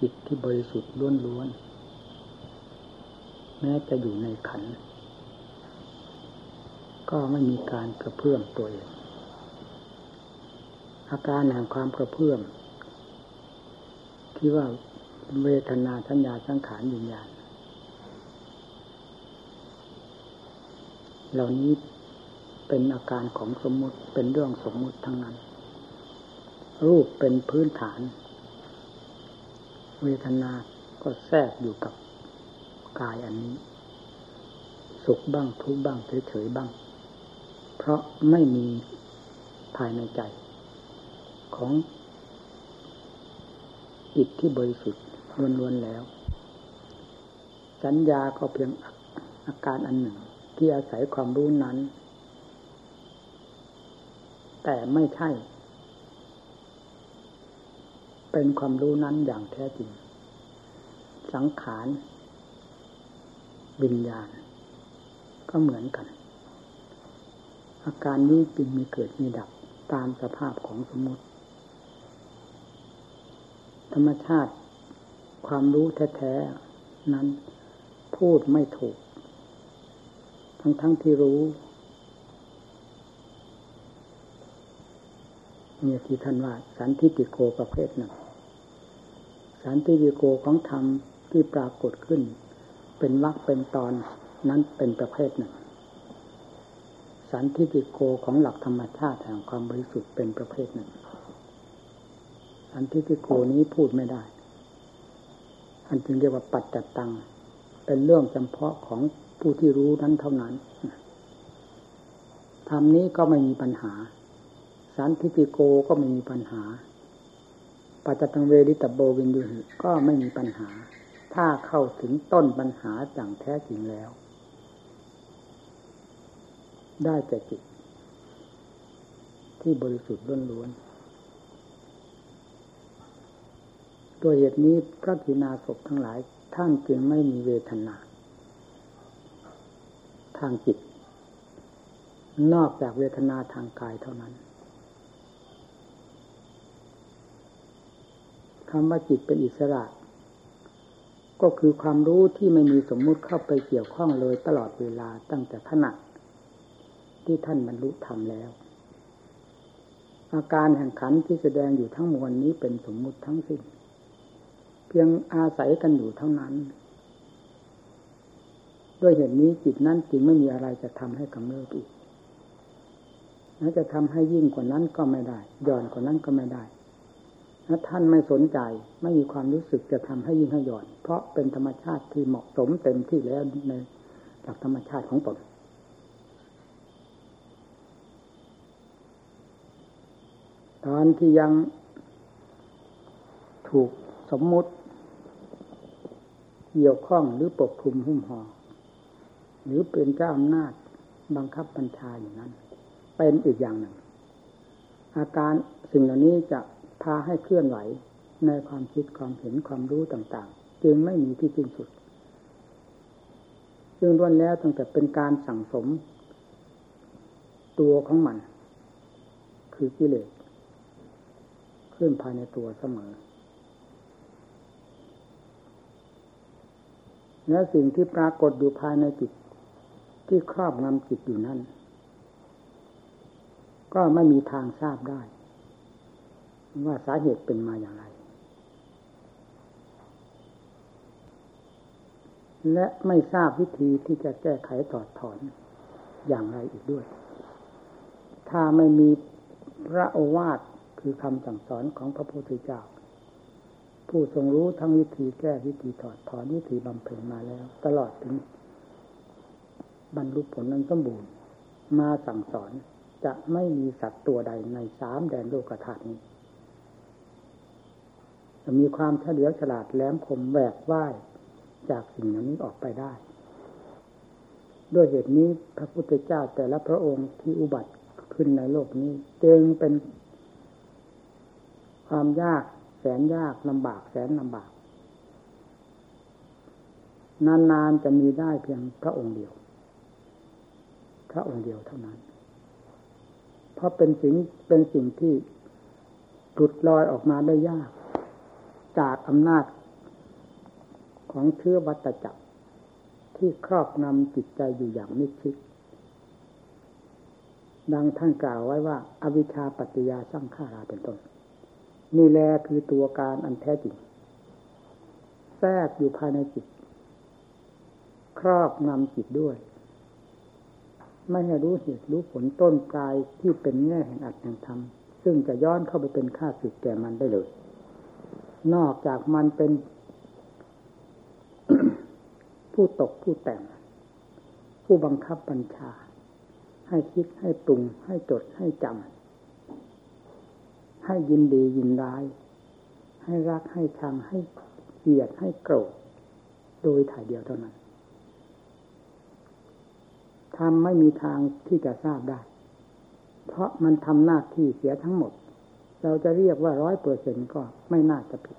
จิตที่บริสุทธิ์ล้วนๆแม้จะอยู่ในขัน ก็ไม่มีการกระเพื่อมตัวเอง อาการแห่งความกระเพื่อม ที่ว่าเวทนาสัญญาสังขารวิญญาณเหล่านี้เป็นอาการของสมมุติเป็นเรื่องสมมุติทั้งนั้น รูปเป็นพื้นฐาน เวทนาก็แทรกอยู่กับกายอันนี้ สุขบ้างทุกบ้างเฉยๆบ้าง เพราะไม่มีภายในใจ ของจิตที่บริสุทธิ์ล้วนๆแล้ว สัญญาก็เพียงอาการอันหนึ่ง ที่อาศัยความรู้นั้น แต่ไม่ใช่ เป็นความรู้นั้นอย่างแท้จริง สังขารวิญญาณ ก็เหมือนกัน อาการนี้จึงมีเกิดมีดับตามสภาพของสมมติ ธรรมชาติความรู้แท้ๆนั้นพูดไม่ถูก ทั้งทั้งที่รู้เนี่ยที่ท่านว่าสันทิติโกประเภทหนึ่ง สันทิติโกของธรรมที่ปรากฏขึ้น เป็นวรรคเป็นตอนนั้นเป็นประเภทหนึ่ง สันทิติโกของหลักธรรมชาติแห่งความบริสุทธิ์เป็นประเภทหนึ่ง สันทิติโกนี้พูดไม่ได้อันจึงเรียกว่าปัจจตัง เป็นเรื่องจำเพาะของผู้ที่รู้นั้นเท่านั้นธรรมนี้ก็ไม่มีปัญหา สันทิติโกก็ไม่มีปัญหา ปัจจตังเวริตโบวินดูหิก็ไม่มีปัญหา ถ้าเข้าถึงต้นปัญหาอย่างแท้จริงแล้ว ได้แก่จิต ที่บริสุทธิ์ล้วนๆตัวเหตุนี้พระกินาศพทั้งหลายท่านจึงไม่มีเวทนา ทางจิต นอกจากเวทนาทางกายเท่านั้น คำว่าจิตเป็นอิสระ ก็คือความรู้ที่ไม่มีสมมุติเข้าไปเกี่ยวข้องเลยตลอดเวลาตั้งแต่ขณะที่ท่านบรรลุธรรมแล้ว อาการแห่งขันที่แสดงอยู่ทั้งมวลนี้เป็นสมมุติทั้งสิ้น เพียงอาศัยกันอยู่เท่านั้น ด้วยเหตุนนี้จิตนั้นจึงไม่มีอะไรจะทำให้กำเริบอีกและจะทำให้ยิ่งกว่านั้นก็ไม่ได้ย่อนกว่านั้นก็ไม่ได้ ถ้าท่านไม่สนใจไม่มีความรู้สึกจะทำให้ยิ่งให้หย่อน เพราะเป็นธรรมชาติที่เหมาะสมเต็มที่แล้วในหลักธรรมชาติของตนตอนที่ยังถูกสมมุติ เกี่ยวข้องหรือปกคลุมหุ้มห่อหรือเป็นเจ้าอำนาจบังคับบัญชาอย่างนั้น เป็นอีกอย่างหนึ่ง อาการสิ่งเหล่านี้จะ พาให้เคลื่อนไหวในความคิดความเห็นความรู้ต่างๆ จึงไม่มีที่สิ้นสุด ซึ่งล้วนแล้วตั้งแต่เป็นการสั่งสม ตัวของมัน คือกิเลสขึ้นภายในตัวเสมอ และสิ่งที่ปรากฏอยู่ภายในจิตที่ครอบงำจิตอยู่นั้น ก็ไม่มีทางทราบได้ ว่าสาเหตุเป็นมาอย่างไร และไม่ทราบวิธีที่จะแก้ไขถอดถอนอย่างไรอีกด้วย ถ้าไม่มีพระโอวาทคือคำสั่งสอนของพระพุทธเจ้า ผู้ทรงรู้ทั้งวิธีแก้วิธีถอดถอนวิธีบำเพ็ญมาแล้ว ตลอดถึงบรรลุผลนั้นสมบูรณ์มาสั่งสอนจะไม่มีสัตว์ตัวใดในสามแดนโลกธาตุนี้ จะมีความเฉลียวฉลาดแหลมคมแหวกว่ายจากสิ่งนั้นออกไปได้ ด้วยเหตุนี้พระพุทธเจ้าแต่ละพระองค์ที่อุบัติขึ้นในโลกนี้จึงเป็น ความยากแสนยากลำบากแสนลำบาก นานๆจะมีได้เพียงพระองค์เดียว พระองค์เดียวเท่านั้น เพราะเป็นสิ่งเป็นสิ่งที่หลุดลอยออกมาได้ยาก จากอำนาจของเชื้อวัตจักร ที่ครอบงำจิตใจอยู่อย่างมิชิดดังท่านกล่าวไว้ว่า อวิชชาปัจจยาสร้างขาราเป็นต้น นี่แลคือตัวการอันแท้จริง แทรกอยู่ภายในจิต ครอบงำจิตด้วย ไม่ให้รู้เหตุรู้ผลต้นปลายที่เป็นแง่แห่งอัตแห่งธรรมซึ่งจะย้อนเข้าไปเป็นค่าสึกแก่มันได้เลย นอกจากมันเป็น ผู้ตกผู้แต่ง ผู้บังคับบัญชา ให้คิดให้ปรุงให้จดให้จำให้ยินดียินร้าย ให้รักให้ชังให้เกลียดให้โกรธโดยถ่ายเดียวเท่านั้นทำไม่มีทางที่จะทราบได้ เพราะมันทำหน้าที่เสียทั้งหมด เราจะเรียกว่าร้อยเปอร์เซ็นก็ไม่น่าจะผิด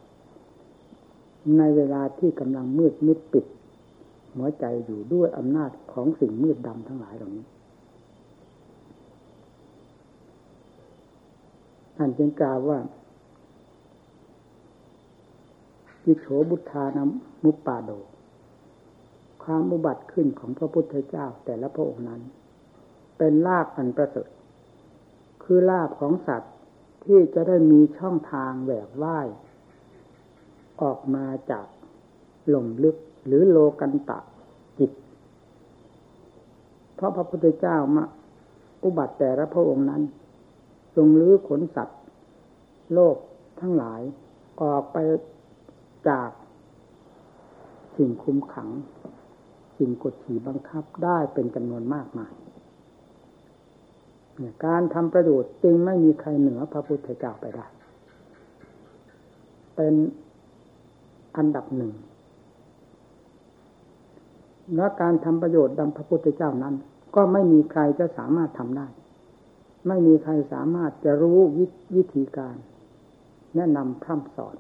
ในเวลาที่กำลังมืดมิดปิด หัวใจอยู่ด้วยอำนาจของสิ่งมืดดำทั้งหลายเหล่านี้ท่านจึงกล่าวว่าจิโฉบุทานมุปปาโด ความอุบัติขึ้นของพระพุทธเจ้าแต่ละพระองค์นั้น เป็นลาภอันประเสริฐ คือลาภของสัตว์ ที่จะได้มีช่องทางแหวกว่าย ออกมาจากหล่มลึกหรือโลกันตะจิต เพราะพระพุทธเจ้ามาอุบัติแต่ละพระองค์นั้น ทรงลื้อขนสัตว์ โลกทั้งหลายออกไปจากสิ่งคุมขัง สิ่งกดขี่บังคับได้เป็นจำนวนมากมาย การทำประโยชน์จึงไม่มีใครเหนือพระพุทธเจ้าไปได้ เป็นอันดับหนึ่งและการทำประโยชน์ดังพระพุทธเจ้านั้น ก็ไม่มีใครจะสามารถทำได้ ไม่มีใครสามารถจะรู้วิธีการ แนะนำพร่ำสอน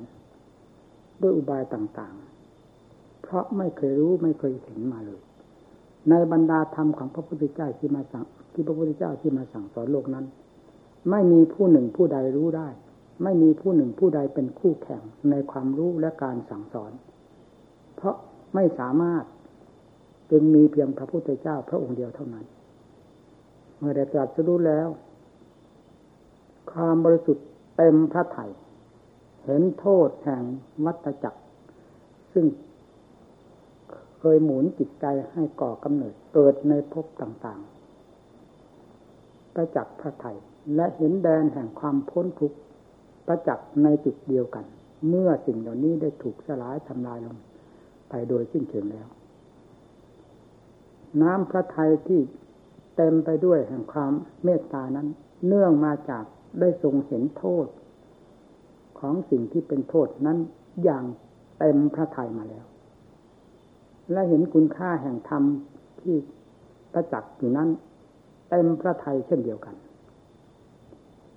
ด้วยอุบายต่างๆ เพราะไม่เคยรู้ไม่เคยเห็นมาเลย ในบรรดาธรรมของพระพุทธเจ้าที่มาสั่งที่พระพุทธเจ้าที่มาสั่งสอนโลกนั้น ไม่มีผู้หนึ่งผู้ใดรู้ได้ ไม่มีผู้หนึ่งผู้ใดเป็นคู่แข่งในความรู้และการสั่งสอน เพราะไม่สามารถจึงมีเพียงพระพุทธเจ้าพระองค์เดียวเท่านั้น เมื่อได้ตรัสรู้แล้ว ความบริสุทธิ์เต็มพระไถ่เห็นโทษแห่งวัตจักร ซึ่ง ยหมุนจิตใจให้ก่อกำเนิดเกิดในภพต่างๆ ประจักษ์พระไถ่และเห็นแดนแห่งความพ้นทุกข์ประจักษ์ในจุดเดียวกัน เมื่อสิ่งเหล่านี้ได้ถูกสลายทำลายลงไปโดยสิ้นเชิงแล้ว น้ำพระไทยที่เต็มไปด้วยแห่งความเมตตานั้น เนื่องมาจากได้ทรงเห็นโทษ ของสิ่งที่เป็นโทษนั้นอย่างเต็มพระทัยมาแล้ว และเห็นคุณค่าแห่งธรรมที่ประจักษ์อยู่นั้นเต็มพระทัยเช่นเดียวกัน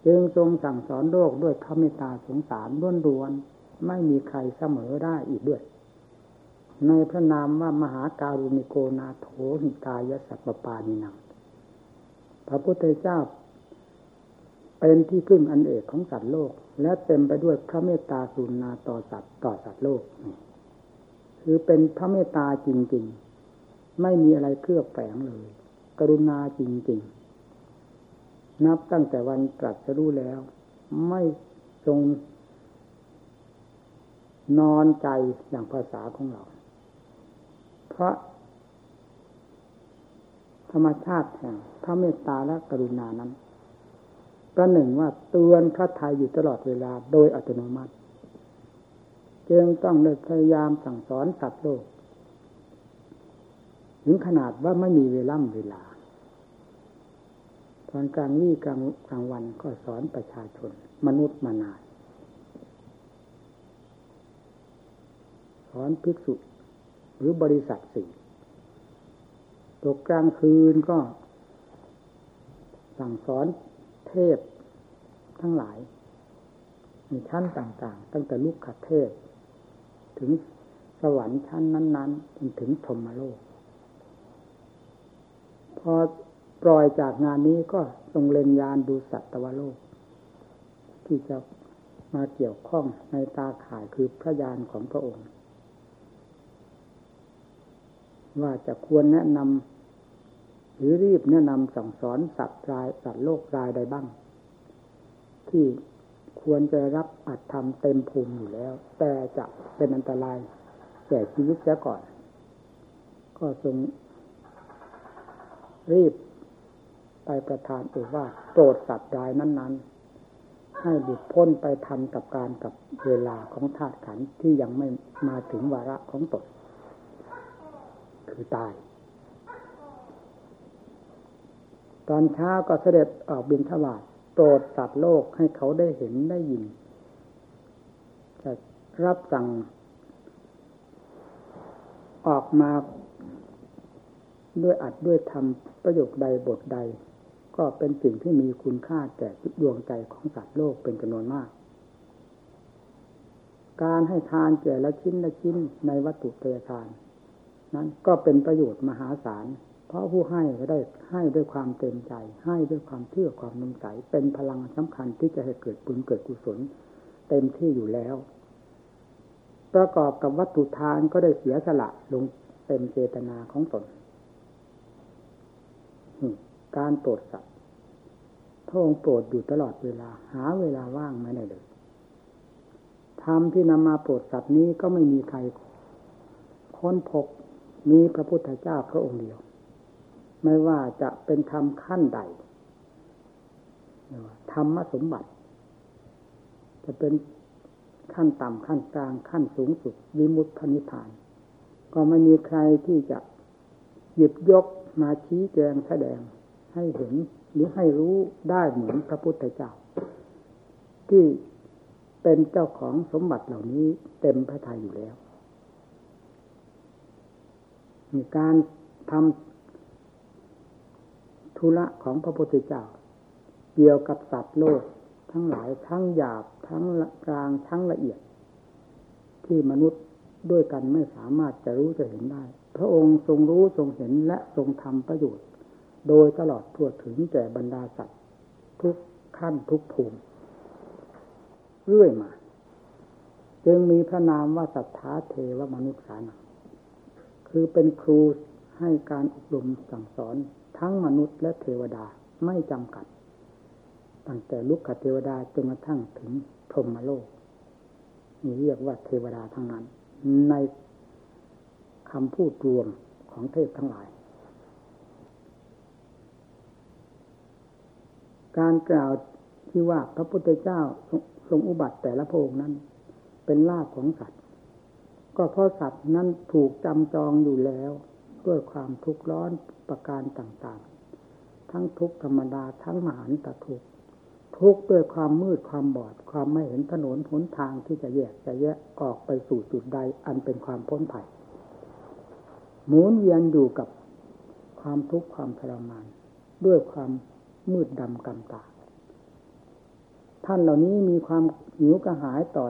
จึงทรงสั่งสอนโลกด้วยพระเมตตาสงสารล้วนรวนไม่มีใครเสมอได้อีกด้วย ในพระนามว่ามหาการุณิโกนาโถหิตายสัพปานินังพระพุทธเจ้า เป็นที่พึ่งอันเอกของสัตว์โลก และเต็มไปด้วยพระเมตตาสุนาต่อสัตว์ต่อสัตว์โลก คือเป็นพระเมตตาจริง ๆ ไม่มีอะไรเคลือบแฝงเลย กรุณาจริง ๆ นับตั้งแต่วันตรัสรู้แล้ว ไม่ทรงนอนใจอย่างภาษาของเรา เพราะ ธรรมชาติแห่งพระเมตตาและกรุณานั้นประหนึ่งว่าเตือนพระทัยอยู่ตลอดเวลาโดยอัตโนมัติ จึงต้องเลยพยายามสั่งสอนสัตว์โลก ถึงขนาดว่าไม่มีเวล่ำเวลา ตอนกลางวี่กลางกลางวันก็สอนประชาชน มนุษย์มานานสอนภิกษุหรือบริษัทสี่ตกกลางคืนก็ สั่งสอนเทพทั้งหลาย มีชั้นต่าง ๆ ตั้งแต่ลูกขัดเทพ ถึงสวรรค์ชั้นนั้น ๆ จนถึงธรรมโลก พอปล่อยจากงานนี้ก็ทรงเล็งยานดูสัตวโลก ที่จะมาเกี่ยวข้องในตาข่ายคือพระยานของพระองค์ ว่าจะควรแนะนำหรือรีบแนะนำสั่งสอนสัตว์รายสัตว์โลกรายใดบ้าง ที่ ควรจะรับอัดทำเต็มภูมิอยู่แล้ว แต่จะเป็นอันตรายแก่ชีวิตเสียก่อน ก็ทรงรีบไปประทานเอว่าโปรดสัตว์รายนั้น ๆ ให้หลุดพ้นไปทันกับการกับเวลาของธาตุขันที่ยังไม่มาถึงวาระของตนคือตาย ตอนเช้าก็เสด็จออกบินทบาท ปรดสัตว์โลกให้เขาได้เห็นได้ยิน จะรับสั่ง ออกมาด้วยอัดด้วยทำประโยคใดบทใด ก็เป็นสิ่งที่มีคุณค่าแก่ดวงใจของสัตว์โลกเป็นจำนวนมาก การให้ทานแก่ละชิ้นละชิ้นในวัตถุเตยทาน นั้นก็เป็นประโยชน์มหาศาล เพราะผู้ให้ก็ได้ให้ด้วยความเต็มใจ ให้ด้วยความเชื่อความนุ่มใสเป็นพลังสำคัญที่จะให้เกิดบุญเกิดกุศล เต็มที่อยู่แล้ว ประกอบกับวัตถุทานก็ได้เสียสละลงเต็มเจตนาของตนการโปรดสัตว์พระองค์โปรดอยู่ตลอดเวลา หาเวลาว่างไม่ได้เลยธรรมที่นำมาโปรดสัตว์นี้ก็ไม่มีใครค้นพบมีพระพุทธเจ้าพระองค์เดียว ไม่ว่าจะเป็นธรรมขั้นใดธรรมสมบัติ จะเป็นขั้นต่ำขั้นกลางขั้นสูงสุดวิมุตตินิพพาน ก็ไม่มีใครที่จะหยิบยกมาชี้แจงแสดงให้เห็นหรือให้รู้ได้เหมือนพระพุทธเจ้า ที่เป็นเจ้าของสมบัติเหล่านี้เต็มพระทัยอยู่แล้วมีการทำ ธุระของพระพุทธเจ้า เกี่ยวกับสัตว์โลก ทั้งหลายทั้งหยาบทั้งกลางทั้งละเอียด ที่มนุษย์ด้วยกันไม่สามารถจะรู้จะเห็นได้ พระองค์ทรงรู้ทรงเห็นและทรงทำประโยชน์ โดยตลอดทั่วถึงแก่บรรดาสัตว์ ทุกขั้นทุกภูมิเรื่อยมา จึงมีพระนามว่าสัทธาเทวมนุษย์สานังคือเป็นครูให้การอบรมสั่งสอน ทั้งมนุษย์และเทวดาไม่จำกัด ตั้งแต่ลุกขเทวดาจนกระทั่งถึงพรหมโลกนี่เรียกว่าเทวดาทั้งนั้น ในคำพูดรวมของเทพทั้งหลาย การกล่าวที่ว่าพระพุทธเจ้าทรงอุบัติแต่ละพระองค์นั้น เป็นลาภของสัตว์ ก็เพราะสัตว์นั้นถูกจำจองอยู่แล้ว ด้วยความทุกข์ร้อนประการต่างๆ ทั้งทุกข์ธรรมดาทั้งมหันตทุกข์ทุกข์ด้วยความมืดความบอด ความไม่เห็นถนนหนทางที่จะแยกจะแยกออกไปสู่จุดใดอันเป็นความพ้นภัยหมุนเวียนอยู่กับความทุกข์ความทรมาน ด้วยความมืดดำกำตาท่านเหล่านี้มีความหิวกระหายต่อ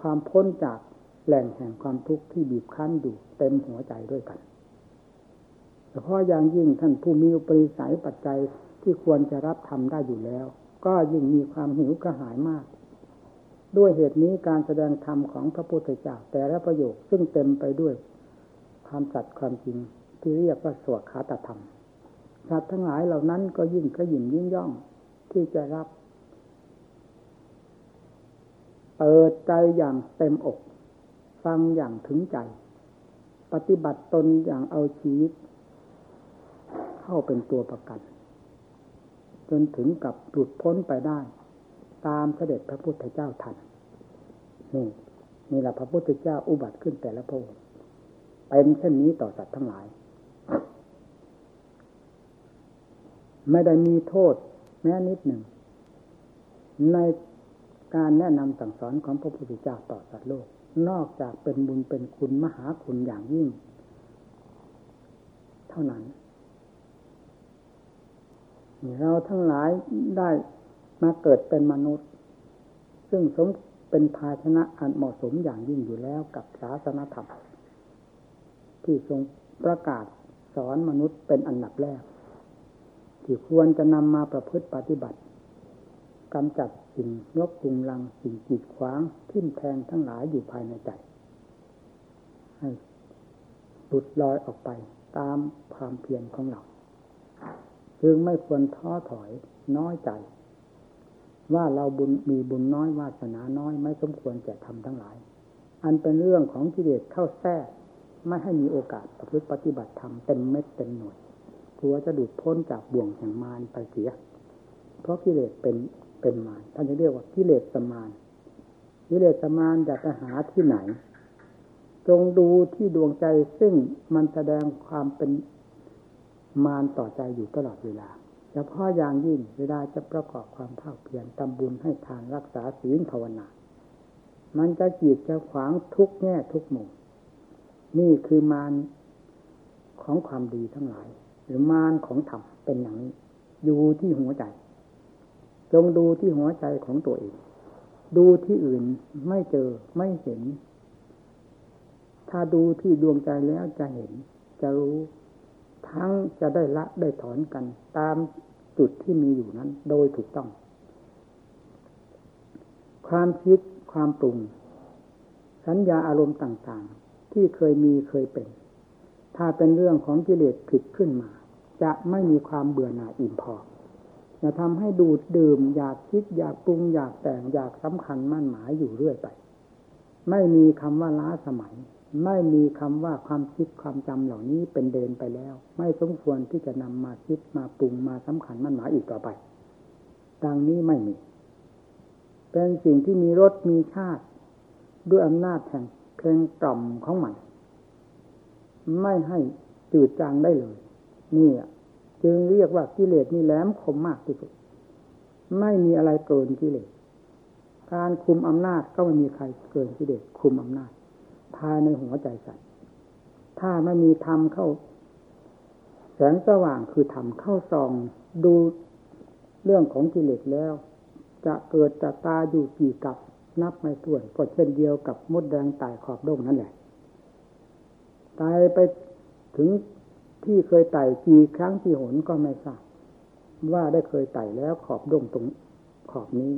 ความพ้นจาก แหล่งแห่งความทุกข์ที่บีบคั้นอยู่เต็มหัวใจด้วยกันเฉพาะอย่างยิ่งท่านผู้มีอุปริสัยปัจจัยที่ควรจะรับทำได้อยู่แล้ว ก็ยิ่งมีความหิวกระหายมาก ด้วยเหตุนี้การแสดงธรรมของพระพุทธเจ้าแต่ละประโยคซึ่งเต็มไปด้วยความสัตย์ความจริงที่เรียกว่าสวดคาตธรรมสัตว์ทั้งหลายเหล่านั้นก็ยิ่งขยิ่มยิ่งย่องที่จะรับ เปิดใจอย่างเต็มอก ฟังอย่างถึงใจ ปฏิบัติตนอย่างเอาชีวิต เข้าเป็นตัวประกัน จนถึงกับหลุดพ้นไปได้ ตามเสด็จพระพุทธเจ้าทันนี่นี่แหละพระพุทธเจ้าอุบัติขึ้นแต่ละพระองค์เป็นเช่นนี้ต่อสัตว์ทั้งหลาย ไม่ได้มีโทษแม้นิดหนึ่ง ในการแนะนำสั่งสอนของพระพุทธเจ้าต่อสัตว์โลก นอกจากเป็นบุญเป็นคุณมหาคุณอย่างยิ่ง เท่านั้นเราทั้งหลายได้มาเกิดเป็นมนุษย์ ซึ่งสมเป็นภาชนะอันเหมาะสมอย่างยิ่งอยู่แล้วกับศาสนธรรม ที่ทรงประกาศสอนมนุษย์เป็นอันดับแรก ที่ควรจะนำมาประพฤติปฏิบัติกำจัด สิ่งยกกุงลังสิ่งกีดขวางทิ่มแทงทั้งหลายอยู่ภายในใจ ให้หลุดลอยออกไปตามความเพียรของเราจึงไม่ควรท้อถอยน้อยใจ ว่าเราบุญมีบุญน้อยวาสนาน้อยไม่สมควรแก่ทำทั้งหลาย อันเป็นเรื่องของกิเลสเข้าแทรกไม่ให้มีโอกาสประพฤติปฏิบัติธรรมเต็มเม็ดเต็มหน่วยกลัวจะดูดพ้นจากบ่วงแห่งมารไปเสีย เพราะกิเลสเป็น เป็นมารท่านจะเรียกว่ากิเลสสมารกิเลสสมารอยากจะหาที่ไหน จงดูที่ดวงใจซึ่งมันแสดงความเป็นมารต่อใจอยู่ตลอดเวลาเฉพาะอย่างยิ่งเวลาจะประกอบความภาคเพียรทำบุญให้ทานรักษาศีลภาวนา มันจะจีดจะขวางทุกแง่ทุกมุม นี่คือมารของความดีทั้งหลาย หรือมารของธรรมเป็นอย่างนี้ อยู่ที่หัวใจ จงดูที่หัวใจของตัวเอง ดูที่อื่นไม่เจอไม่เห็น ถ้าดูที่ดวงใจแล้วจะเห็น จะรู้ ทั้งจะได้ละได้ถอนกัน ตามจุดที่มีอยู่นั้น โดยถูกต้อง ความคิดความปรุง สัญญาอารมณ์ต่างๆ ที่เคยมีเคยเป็น ถ้าเป็นเรื่องของกิเลสผิดขึ้นมา จะไม่มีความเบื่อหน่ายอิ่มพอ จะทำให้ดูดดื่ม อยากคิดอยากปรุงอยากแต่งอยากสำคัญมั่นหมายอยู่เรื่อยไป ไม่มีคำว่าล้าสมัย ไม่มีคำว่าความคิดความจำเหล่านี้เป็นเดินไปแล้ว ไม่สมควรที่จะนำมาคิดมาปรุงมาสำคัญมั่นหมายอีกต่อไป ดังนี้ไม่มี เป็นสิ่งที่มีรสมีชาติ ด้วยอำนาจแห่งเพลงกล่อมของมัน ไม่ให้จืดจางได้เลย นี่ จึงเรียกว่ากิเลสนี่แหลมคมมากที่สุด ไม่มีอะไรเกินกิเลส การคุมอำนาจก็ไม่มีใครเกินกิเลสคุมอำนาจ ภายในหัวใจสัตว์ถ้าไม่มีธรรมเข้า แสงสว่างคือธรรมเข้าส่องดูเรื่องของกิเลสแล้ว จะเกิดจะตาอยู่กี่กับนับไม่ถ้วนก็เช่นเดียวกับมดแดงตายขอบโด่งนั่นแหละตายไปถึง ที่เคยไต่กี่ครั้งกี่หนก็ไม่ทราบว่าได้เคยไต่แล้วขอบดงตรงขอบนี้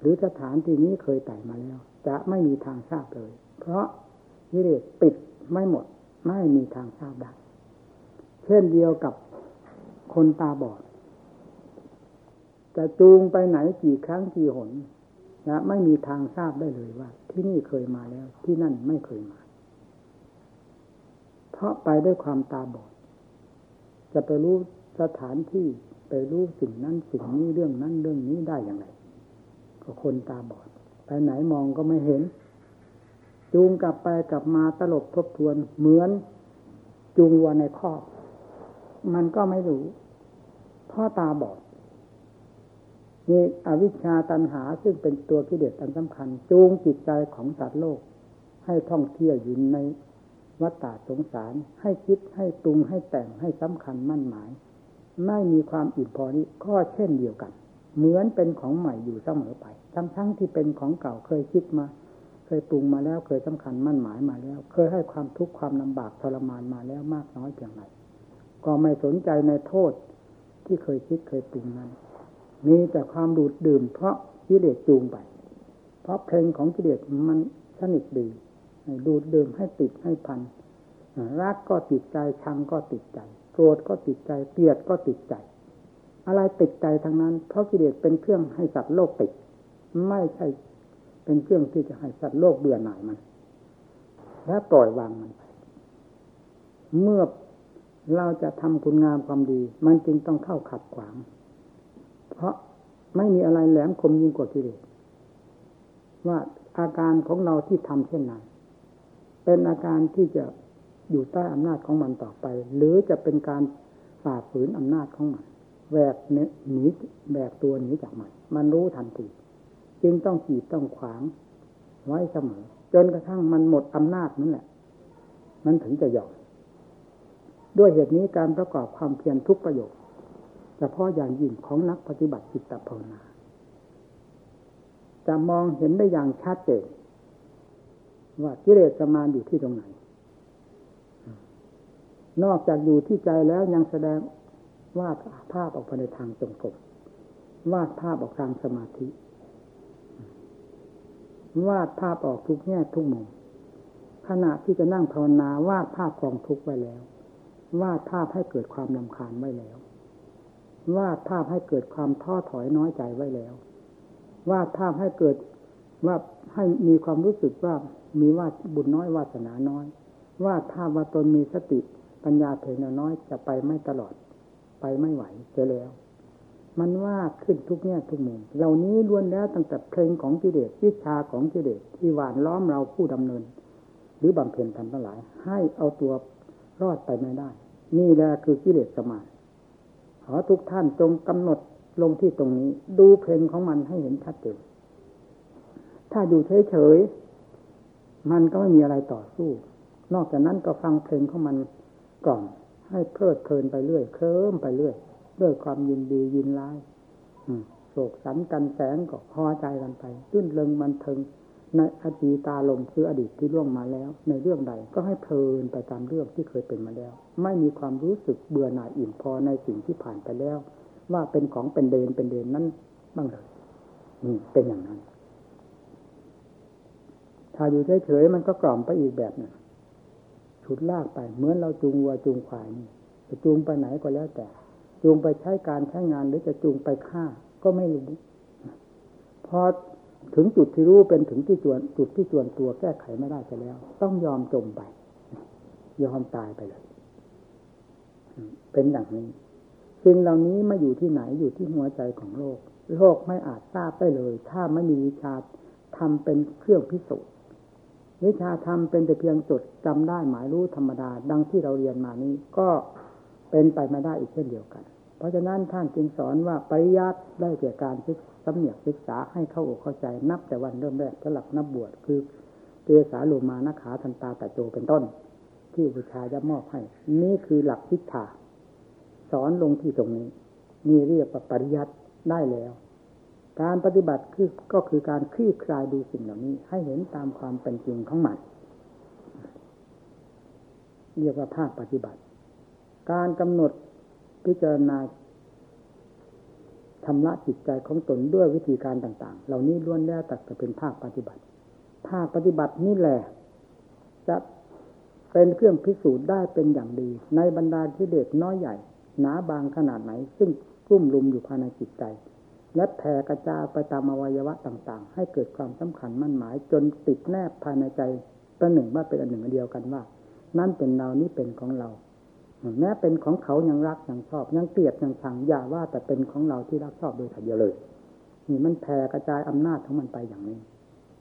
หรือสถานที่นี้เคยไต่มาแล้ว จะไม่มีทางทราบเลย เพราะนิเรศปิดไม่หมดไม่มีทางทราบได้เช่นเดียวกับคนตาบอดจะจูงไปไหนกี่ครั้งกี่หนนะไม่มีทางทราบได้เลยว่า ที่นี่เคยมาแล้ว ที่นั่นไม่เคยมา เพราะไปด้วยความตาบอด จะไปรู้สถานที่ไปรู้สิ่งนั้นสิ่งนี้เรื่องนั้นเรื่องนี้ได้อย่างไร ก็คนตาบอด ไปไหนมองก็ไม่เห็น จูงกลับไปกลับมาตลบทบทวนเหมือน จูงวัวในคอกมันก็ไม่รู้พราะตาบอดนี่อวิชชาตันหาซึ่งเป็นตัวกิเลสอันสำคัญ จูงจิตใจของสัตว์โลก ให้ท่องเที่ยวอยู่ใน วัฏฏะสงสารให้คิดให้ปรุงให้แต่งให้สำคัญมั่นหมาย ไม่มีความอิ่มพอนี้ก็เช่นเดียวกัน เหมือนเป็นของใหม่อยู่เสมอไปทั้งทั้งที่เป็นของเก่าเคยคิดมา เคยปรุงมาแล้วเคยสำคัญมั่นหมายมาแล้ว เคยให้ความทุกข์ความลำบากทรมานมาแล้วมากน้อยเพียงไรก็ไม่สนใจในโทษที่เคยคิดเคยปรุงนั้น มีแต่ความดูดดื่มเพราะกิเลสจูงไป เพราะเพลงของกิเลสมันสนิทดี ดูดดื่มให้ติดให้พันรักก็ติดใจชังก็ติดใจโกรธก็ติดใจเกลียดก็ติดใจ อะไรติดใจทั้งนั้น เพราะกิเลสเป็นเครื่องให้สัตว์โลกติด ไม่ใช่เป็นเครื่องที่จะให้สัตว์โลกเบื่อหน่ายมัน และปล่อยวางมันไปเมื่อเราจะทำคุณงามความดี มันจึงต้องเข้าขัดขวาง เพราะไม่มีอะไรแหลมคมยิ่งกว่ากิเลสว่าอาการของเราที่ทำเช่นนั้น เป็นอาการที่จะอยู่ใต้อำนาจของมันต่อไป หรือจะเป็นการฝ่าฝืนอำนาจของมันแหวกหนีแบกตัวหนีจากมัน มันรู้ทันทีจึงต้องขีดต้องขวางไว้เสมอ จนกระทั่งมันหมดอำนาจนั่นแหละ มันถึงจะยอมด้วยเหตุนี้การประกอบความเพียรทุกประโยคเฉพาะอย่างยิ่งของนักปฏิบัติจิตภาวนา จะมองเห็นได้อย่างชัดเจน ว่ากิเลสมานอยู่ที่ตรงไหน นอกจากอยู่ที่ใจแล้วยังแสดงวาดภาพออกไปในทางจงกรมวาดภาพออกทางสมาธิ วาดภาพออกทุกแง่ทุกมุมขณะที่จะนั่งภาวนาวาดภาพกองทุกไว้แล้ว วาดภาพให้เกิดความลำคาญไว้แล้ว วาดภาพให้เกิดความท้อถอยน้อยใจไว้แล้ว วาดภาพให้เกิด ว่าให้มีความรู้สึกว่ามีวาดบุญน้อยวาสนาน้อย ว่าดภาว่าตนมีสติปัญญาเพียงน้อยจะไปไม่ตลอด ไปไม่ไหวเสียแล้ว มันว่าขึ้นทุกแง่ทุกมุมเหล่านี้ล้วนแล้วตั้งแต่เพลงของกิเลสวิชาของกิเลสที่หวานล้อมเราผู้ดำเนิน หรือบำเพ็ญทำทั้งหลาย ให้เอาตัวรอดไปไม่ได้ นี่แหละคือกิเลสสมาขอทุกท่านจงกำหนดลงที่ตรงนี้ ดูเพลงของมันให้เห็นชัดเจน ถ้าอยู่เฉยๆมันก็ไม่มีอะไรต่อสู้ นอกจากนั้นก็ฟังเพลงของมันกล่อมให้เพลิดเพลินไปเรื่อยเคลิ้มไปเรื่อยด้วยความยินดียินร้ายโศกสันกันแสงก็พอใจกันไปตื้นเริงมันเทิงในอดีตาลมคืออดีตที่ล่วงมาแล้ว ในเรื่องใดก็ให้เพลินไปตามเรื่องที่เคยเป็นมาแล้ว ไม่มีความรู้สึกเบื่อหน่ายอิ่มพอในสิ่งที่ผ่านไปแล้ว ว่าเป็นของเป็นเดนเป็นเดนนั้นบ้างเลยนี่เป็นอย่างนั้น ถ้าอยู่เฉยๆมันก็กล่อมไปอีกแบบหนึ่งฉุดลากไป เหมือนเราจูงวัวจูงควายนี่จะจูงไปไหนก็แล้วแต่ จูงไปใช้การใช้งานหรือจะจูงไปฆ่า ก็ไม่รู้พอถึงจุดที่รู้เป็นถึงที่จวน จุดที่จวนตัวแก้ไขไม่ได้จะแล้ว ต้องยอมจมไป ยอมตายไปเลย เป็นอย่างนี้สิ่งเหล่านี้ม่อยู่ที่ไหนอยู่ที่หัวใจของโลก โลกไม่อาจทราบได้เลย ถ้าไม่มีวิชาทำเป็นเครื่องพิสูจน์ วิชาธรรมเป็นแต่เพียงจดจำได้หมายรู้ธรรมดา ดังที่เราเรียนมานี้ก็เป็นไปไม่ได้อีกเช่นเดียวกัน เพราะฉะนั้นท่านจึงสอนว่าปริยัติได้แก่การศึกสำเนียกศึกษาให้เข้าอกเข้าใจนับแต่วันเริ่มแรกสลักนับบวชคือเกสาโลมานาขาทันตาตะโจเป็นต้น ที่อุปชาจะมอบให้ นี่คือหลักทิฏฐาสอนลงที่ตรงนี้ นี่เรียกว่าปริยัติได้แล้ว การปฏิบัติคือก็คือการคลี่คลายดูสิ่งเหล่านี้ ให้เห็นตามความเป็นจริงของมันเรียกว่าภาคปฏิบัติ การกำหนดพิจารณาทำละจิตใจของตนด้วยวิธีการต่าง ๆ เหล่านี้ล้วนแล้วแต่จะเป็นภาคปฏิบัติ ภาคปฏิบัตินี่แหละ จะเป็นเครื่องพิสูจน์ได้เป็นอย่างดี ในบรรดาที่เด็กน้อยใหญ่ หนาบางขนาดไหน ซึ่งกุ้มลุมอยู่ภายในจิตใจ และแผ่กระจายไปตามอวัยวะต่างๆ ให้เกิดความสำคัญมั่นหมาย จนติดแนบภายในใจประหนึ่งว่าเป็นอันหนึ่งอันเดียวกันว่า นั่นเป็นเรานี่เป็นของเรา แม้เป็นของเขายังรักยังชอบยังเกลียดยังชังอย่าว่าแต่เป็นของเราที่รักชอบโดยถ่ายเดียวเลย นี่มันแผ่กระจายอำนาจของมันไปอย่างนี้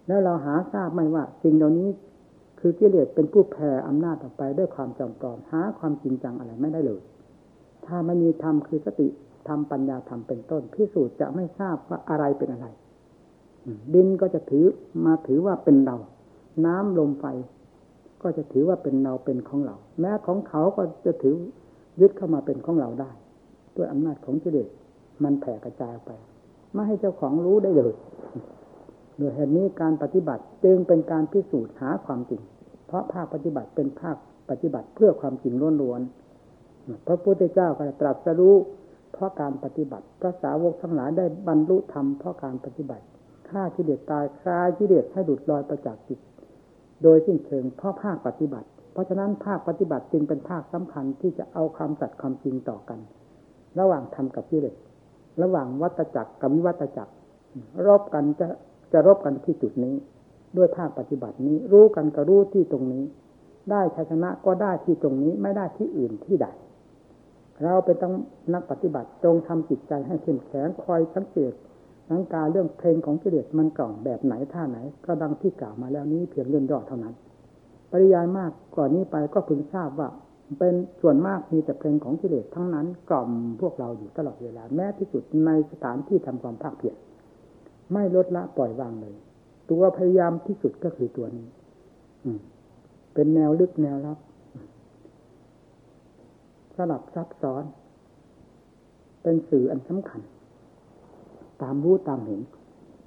แล้วเราหาทราบไม่ว่าสิ่งเหล่านี้คือกิเลสเป็นผู้แผ่อำนาจออกไปด้วยความจำปลอมหาความจริงจังอะไรไม่ได้เลย ถ้าไม่มีธรรมคือสติ ทำปัญญาธรรมเป็นต้นพิสูจน์จะไม่ทราบว่าอะไรเป็นอะไร ดินก็จะถือมาถือว่าเป็นเรา น้ำลมไฟ ก็จะถือว่าเป็นเราเป็นของเรา แม้ของเขาก็จะถือยึดเข้ามาเป็นของเราได้ ด้วยอำนาจของกิเลสมันแผ่กระจายไป ไม่ให้เจ้าของรู้ได้เลยโดยเหตุนี้การปฏิบัติจึงเป็นการพิสูจน์หาความจริง เพราะภาคปฏิบัติเป็นภาคปฏิบัติเพื่อความจริงล้วนๆพระพุทธเจ้าก็ตรัสรู้ เพราะการปฏิบัติพระสาวกทั้งหลายได้บรรลุธรรมเพราะการปฏิบัติฆ่ากิเลสตายคลายกิเลสให้หลุดลอยประจากจิต โดยสิ้นเชิงเพราะภาคปฏิบัติ เพราะฉะนั้นภาคปฏิบัติจึงเป็นภาคสำคัญที่จะเอาความสัตย์ความจริงต่อกัน ระหว่างธรรมกับกิเลสระหว่างวัตจักรกับวิวัตจักร รบกันจะจะรบกันที่จุดนี้ ด้วยภาคปฏิบัตินี้รู้กันก็รู้ที่ตรงนี้ ได้ชัยชนะก็ได้ที่ตรงนี้ไม่ได้ที่อื่นที่ใด เราเป็นต้องนักปฏิบัติจงทำจิตใจให้เข้มแข็งคอยสังเกตสังการเรื่องเพลงของกิเลสมันกล่องแบบไหนท่าไหน ก็ดังที่กล่าวมาแล้วนี้เพียงเรื่องย่อเท่านั้น ปริยายมากก่อนนี้ไปก็พึงทราบว่า เป็นส่วนมากมีแต่เพลงของกิเลสทั้งนั้นกล่อมพวกเราอยู่ตลอดเวลาแม้ที่สุดในสถานที่ทำความภาคเพียรไม่ลดละปล่อยวางเลย ตัวพยายามที่สุดก็คือตัวนี้ อืเป็นแนวลึกแนวลับ สลับซับซ้อน เป็นสื่ออันสำคัญ ตามรู้ตามเห็น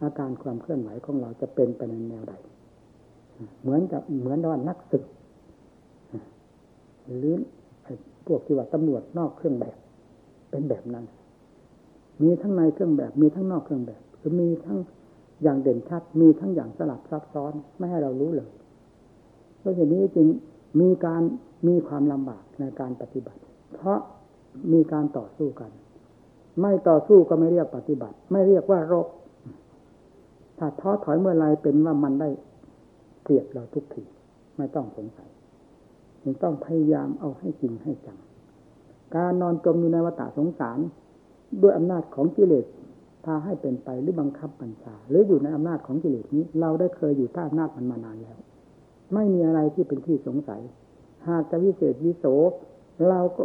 อาการความเคลื่อนไหวของเราจะเป็นไปในแนวใด เหมือนกับเหมือนว่านักศึก หรือพวกที่ว่าตำรวจนอกเครื่องแบบ เป็นแบบนั้น มีทั้งในเครื่องแบบ มีทั้งนอกเครื่องแบบคือมีทั้งอย่างเด่นชัด มีทั้งอย่างสลับซับซ้อน ไม่ให้เรารู้เลยราะฉะนี้จึงมีการมีความลำบากในการปฏิบัติ เพราะมีการต่อสู้กัน ไม่ต่อสู้ก็ไม่เรียกปฏิบัติ ไม่เรียกว่ารบถ้าท้อถอยเมื่อไรเป็นว่ามันได้เปรียบเราทุกทีไม่ต้องสงสัยยังต้องพยายามเอาให้จริงให้จัง การนอนจมอยู่ในวัฏสงสาร ด้วยอำนาจของกิเลสพาให้เป็นไปหรือบังคับบัญชา หรืออยู่ในอำนาจของกิเลสนี้ เราได้เคยอยู่ใต้อำนาจมันมานานแล้ว ไม่มีอะไรที่เป็นที่สงสัย หากจะวิเศษวิโสเราก็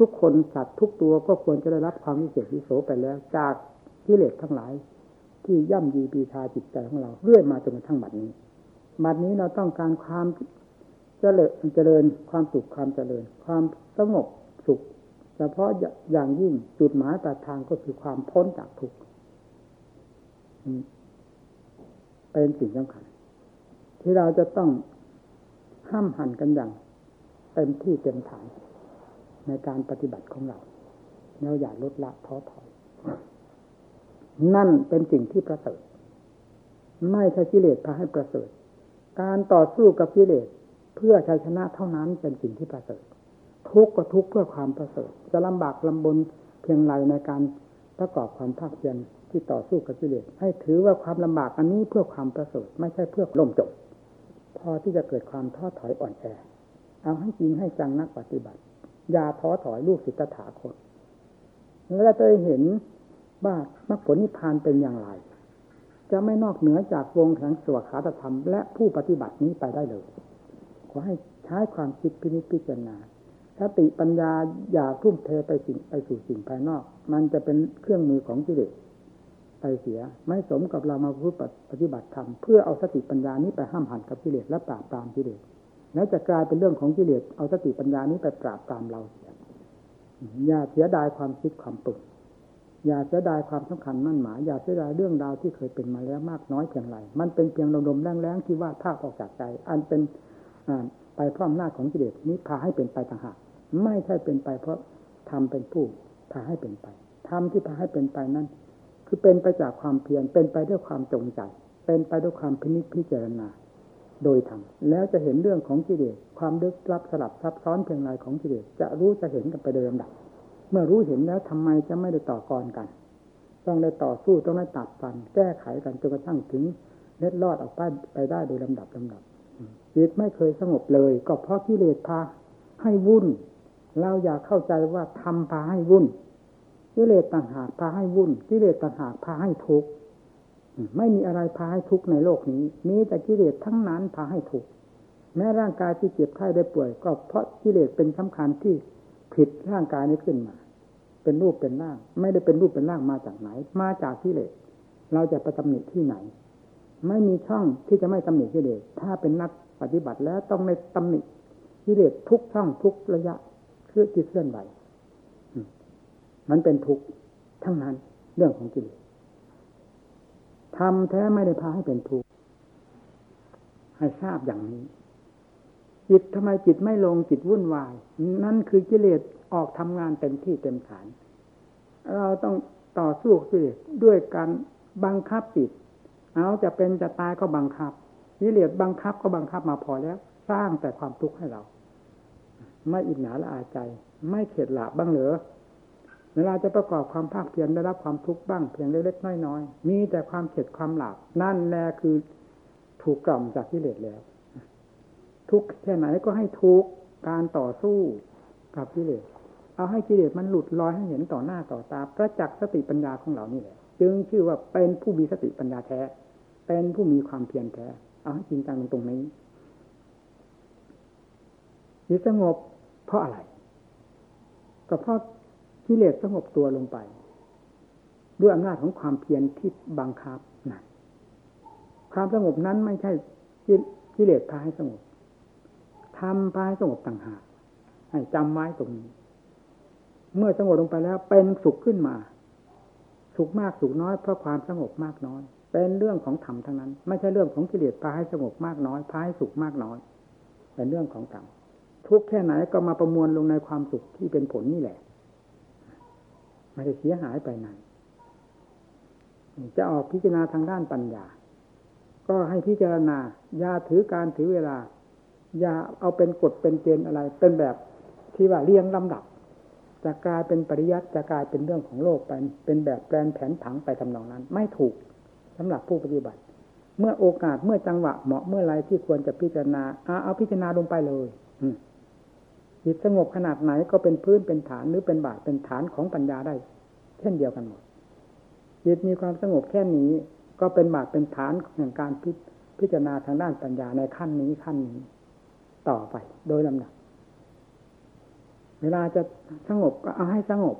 ทุกๆ คนสัตว์ทุกตัวก็ควรจะได้รับความวิเศษวิโสไปแล้ว จากกิเลสทั้งหลาย ที่ย่ำยีปีชาจิตใจของเราเรื่อยมาจนกระทั่งบัดนี้บัดนี้เราต้องการความเจริญเจริญความสุขความเจริญ ความสงบสุขเฉพาะอย่างยิ่งจุดหมายปลายทางก็คือความพ้นจากทุกข์เป็นสิ่งสำคัญ ที่เราจะต้องห้ามหันกันอย่างเต็มที่เต็มฐาน ในการปฏิบัติของเราเราอย่าลดละท้อถอย นั่นเป็นสิ่งที่ประเสริฐ ไม่ใช่กิเลสพาให้ประเสริฐ การต่อสู้กับกิเลสเพื่อชัยชนะเท่านั้นเป็นสิ่งที่ประเสริฐ ทุกข์ก็ทุกข์เพื่อความประเสริฐ จะลำบากลำบนเพียงไรในการประกอบความภาคเพียรที่ต่อสู้กับกิเลสให้ถือว่าความลำบากอันนี้เพื่อความประเสริฐ ไม่ใช่เพื่อล่มจบพอที่จะเกิดความท้อถอยอ่อนแอเอาให้จริงให้จังนักปฏิบัติ ย่าท้อถอยลูกศิษย์ถาคนแล้วจะเห็นว่ามรรคผลนิพพานเป็นอย่างไร จะไม่นอกเหนือจากวงแห่งสวขาธรรม และผู้ปฏิบัตินี้ไปได้เลย ขอให้ใช้ความคิดพินิจพิจารณาสติปัญญาอย่าทุ่มเทไปสิ่งไปสู่สิ่งภายนอก มันจะเป็นเครื่องมือของกิเลสไปเสีย ไม่สมกับเรามาพูดปฏิบัติธรรมเพื่อเอาสติปัญญานี้ไปห้ามหันกับกิเลสและปราบปรามกิเลส แล้วจะกลายเป็นเรื่องของกิเลสเอาสติปัญญานี้ไปปราบปรามเราเสียอย่าเสียดายความคิดความปรุงอย่าเสียดายความสำคัญมั่นหมายอย่าเสียดายเรื่องราวที่เคยเป็นมาแล้วมากน้อยเพียงไรมันเป็นเพียงลมๆแรงๆที่ว่าภาพออกจากใจ อันเป็นไปเพราะอำนาจของกิเลสนี้พาให้เป็นไปต่างหากไม่ใช่เป็นไปเพราะทำเป็นผู้พาให้เป็นไปทำที่พาให้เป็นไปนั้น คือเป็นไปจากความเพียรเป็นไปด้วยความจงใจ เป็นไปด้วยความพินิจพิจารณา โดยธรรมแล้วจะเห็นเรื่องของกิเลสความลึกลับสลับซับซ้อนเพียงไรของกิเลสจะรู้จะเห็นกันไปโดยลำดับ เมื่อรู้เห็นแล้วทำไมจะไม่ได้ต่อกรกัน ต้องได้ต่อสู้ต้องได้ตัดฟัน แก้ไขกันจนกระทั่งถึงเล็ดลอดออกไปไปได้โดยลำดับลำดับจิตไม่เคยสงบเลย ก็เพราะกิเลสพาให้วุ่น เราอยากเข้าใจว่าทำพาให้วุ่นกิเลสต่างหากพาให้วุ่นกิเลสต่างหากพาให้ทุกข์ ไม่มีอะไรพาให้ทุกข์ในโลกนี้ มีแต่กิเลสทั้งนั้นพาให้ทุกข์แม้ร่างกายที่เจ็บไข้ได้ป่วย ก็เพราะกิเลสเป็นสำคัญที่ผิดร่างกายนี้ขึ้นมา เป็นรูปเป็นร่าง ไม่ได้เป็นรูปเป็นร่างมาจากไหน มาจากกิเลสเราจะประตำหนิที่ไหน ไม่มีช่องที่จะไม่ตำหนิกิเลสถ้าเป็นนักปฏิบัติแล้วต้องในตำหนิกิเลสทุกช่องทุกระยะเคลื่อนที่เคลื่อนไหวมันเป็นทุกข์ทั้งนั้นเรื่องของกิเลส ทำแท้ไม่ได้พาให้เป็นทุกข์ให้ทราบอย่างนี้ จิตทำไมจิตไม่ลงจิตวุ่นวาย นั่นคือกิเลสออกทำงานเต็มที่เต็มฐาน เราต้องต่อสู้กิเลสด้วยการบังคับจิตเอาจะเป็นจะตายก็บังคับกิเลสบังคับก็บังคับมาพอแล้ว สร้างแต่ความทุกข์ให้เรา ไม่อิจฉาละอาใจ ไม่เข็ดหลาบบ้างเหรอ เวลาจะประกอบความภาคเพียรได้รับความทุกข์บ้างเพียงเล็กๆน้อยๆมีแต่ความเข็ดความหลาบนั่นแหละคือถูกกล่อมจากกิเลสแล้ว ทุกแค่ไหนก็ให้ทุกการต่อสู้กับกิเลสเอาให้กิเลสมันหลุดลอยให้เห็นต่อหน้าต่อตาประจักษ์สติปัญญาของเรานี่แหละจึงชื่อว่าเป็นผู้มีสติปัญญาแท้ เป็นผู้มีความเพียรแท้ เอาให้จริงจังตรงนี้จิตสงบเพราะอะไร ก็เพราะ กิเลสสงบตัวลงไป ด้วยอำนาจของความเพียรที่บังคับนั่นความสงบนั้นไม่ใช่กิเลสพาให้สงบทำพาให้สงบต่างหากให้จำไว้ตรงนี้ เมื่อสงบลงไปแล้ว เป็นสุขขึ้นมา สุขมากสุขน้อยเพราะความสงบมากน้อย เป็นเรื่องของธรรมทั้งนั้น ไม่ใช่เรื่องของกิเลสพาให้สงบมากน้อยพาให้สุขมากน้อย เป็นเรื่องของธรรมทุกแค่ไหนก็มาประมวลลงในความสุขที่เป็นผลนี่แหละ ไม่ได้เสียหายไปไหนจะออกพิจารณาทางด้านปัญญา ก็ให้พิจารณาอย่าถือการถือเวลา อย่าเอาเป็นกฎเป็นเกณฑ์อะไร เป็นแบบที่ว่าเรียงลำดับ จะกลายเป็นปริยัติจะกลายเป็นเรื่องของโลกไป เป็นแบบแปลนแผนผังไปทำนองนั้น ไม่ถูกสำหรับผู้ปฏิบัติ เมื่อโอกาสเมื่อจังหวะเหมาะเมื่อไรที่ควรจะพิจารณาเอาเอาพิจารณาลงไปเลย อืม จิตสงบขนาดไหนก็เป็นพื้นเป็นฐานหรือเป็นบาทเป็นฐานของปัญญาได้ เช่นเดียวกันหมดจิตมีความสงบแค่นี้ก็เป็นบาทเป็นฐานแห่งการพิพจารณาทางด้านปัญญาในขั้นนี้ขั้นนี้ ต่อไปโดยลำดับ เวลาจะสงบก็เอาให้สงบ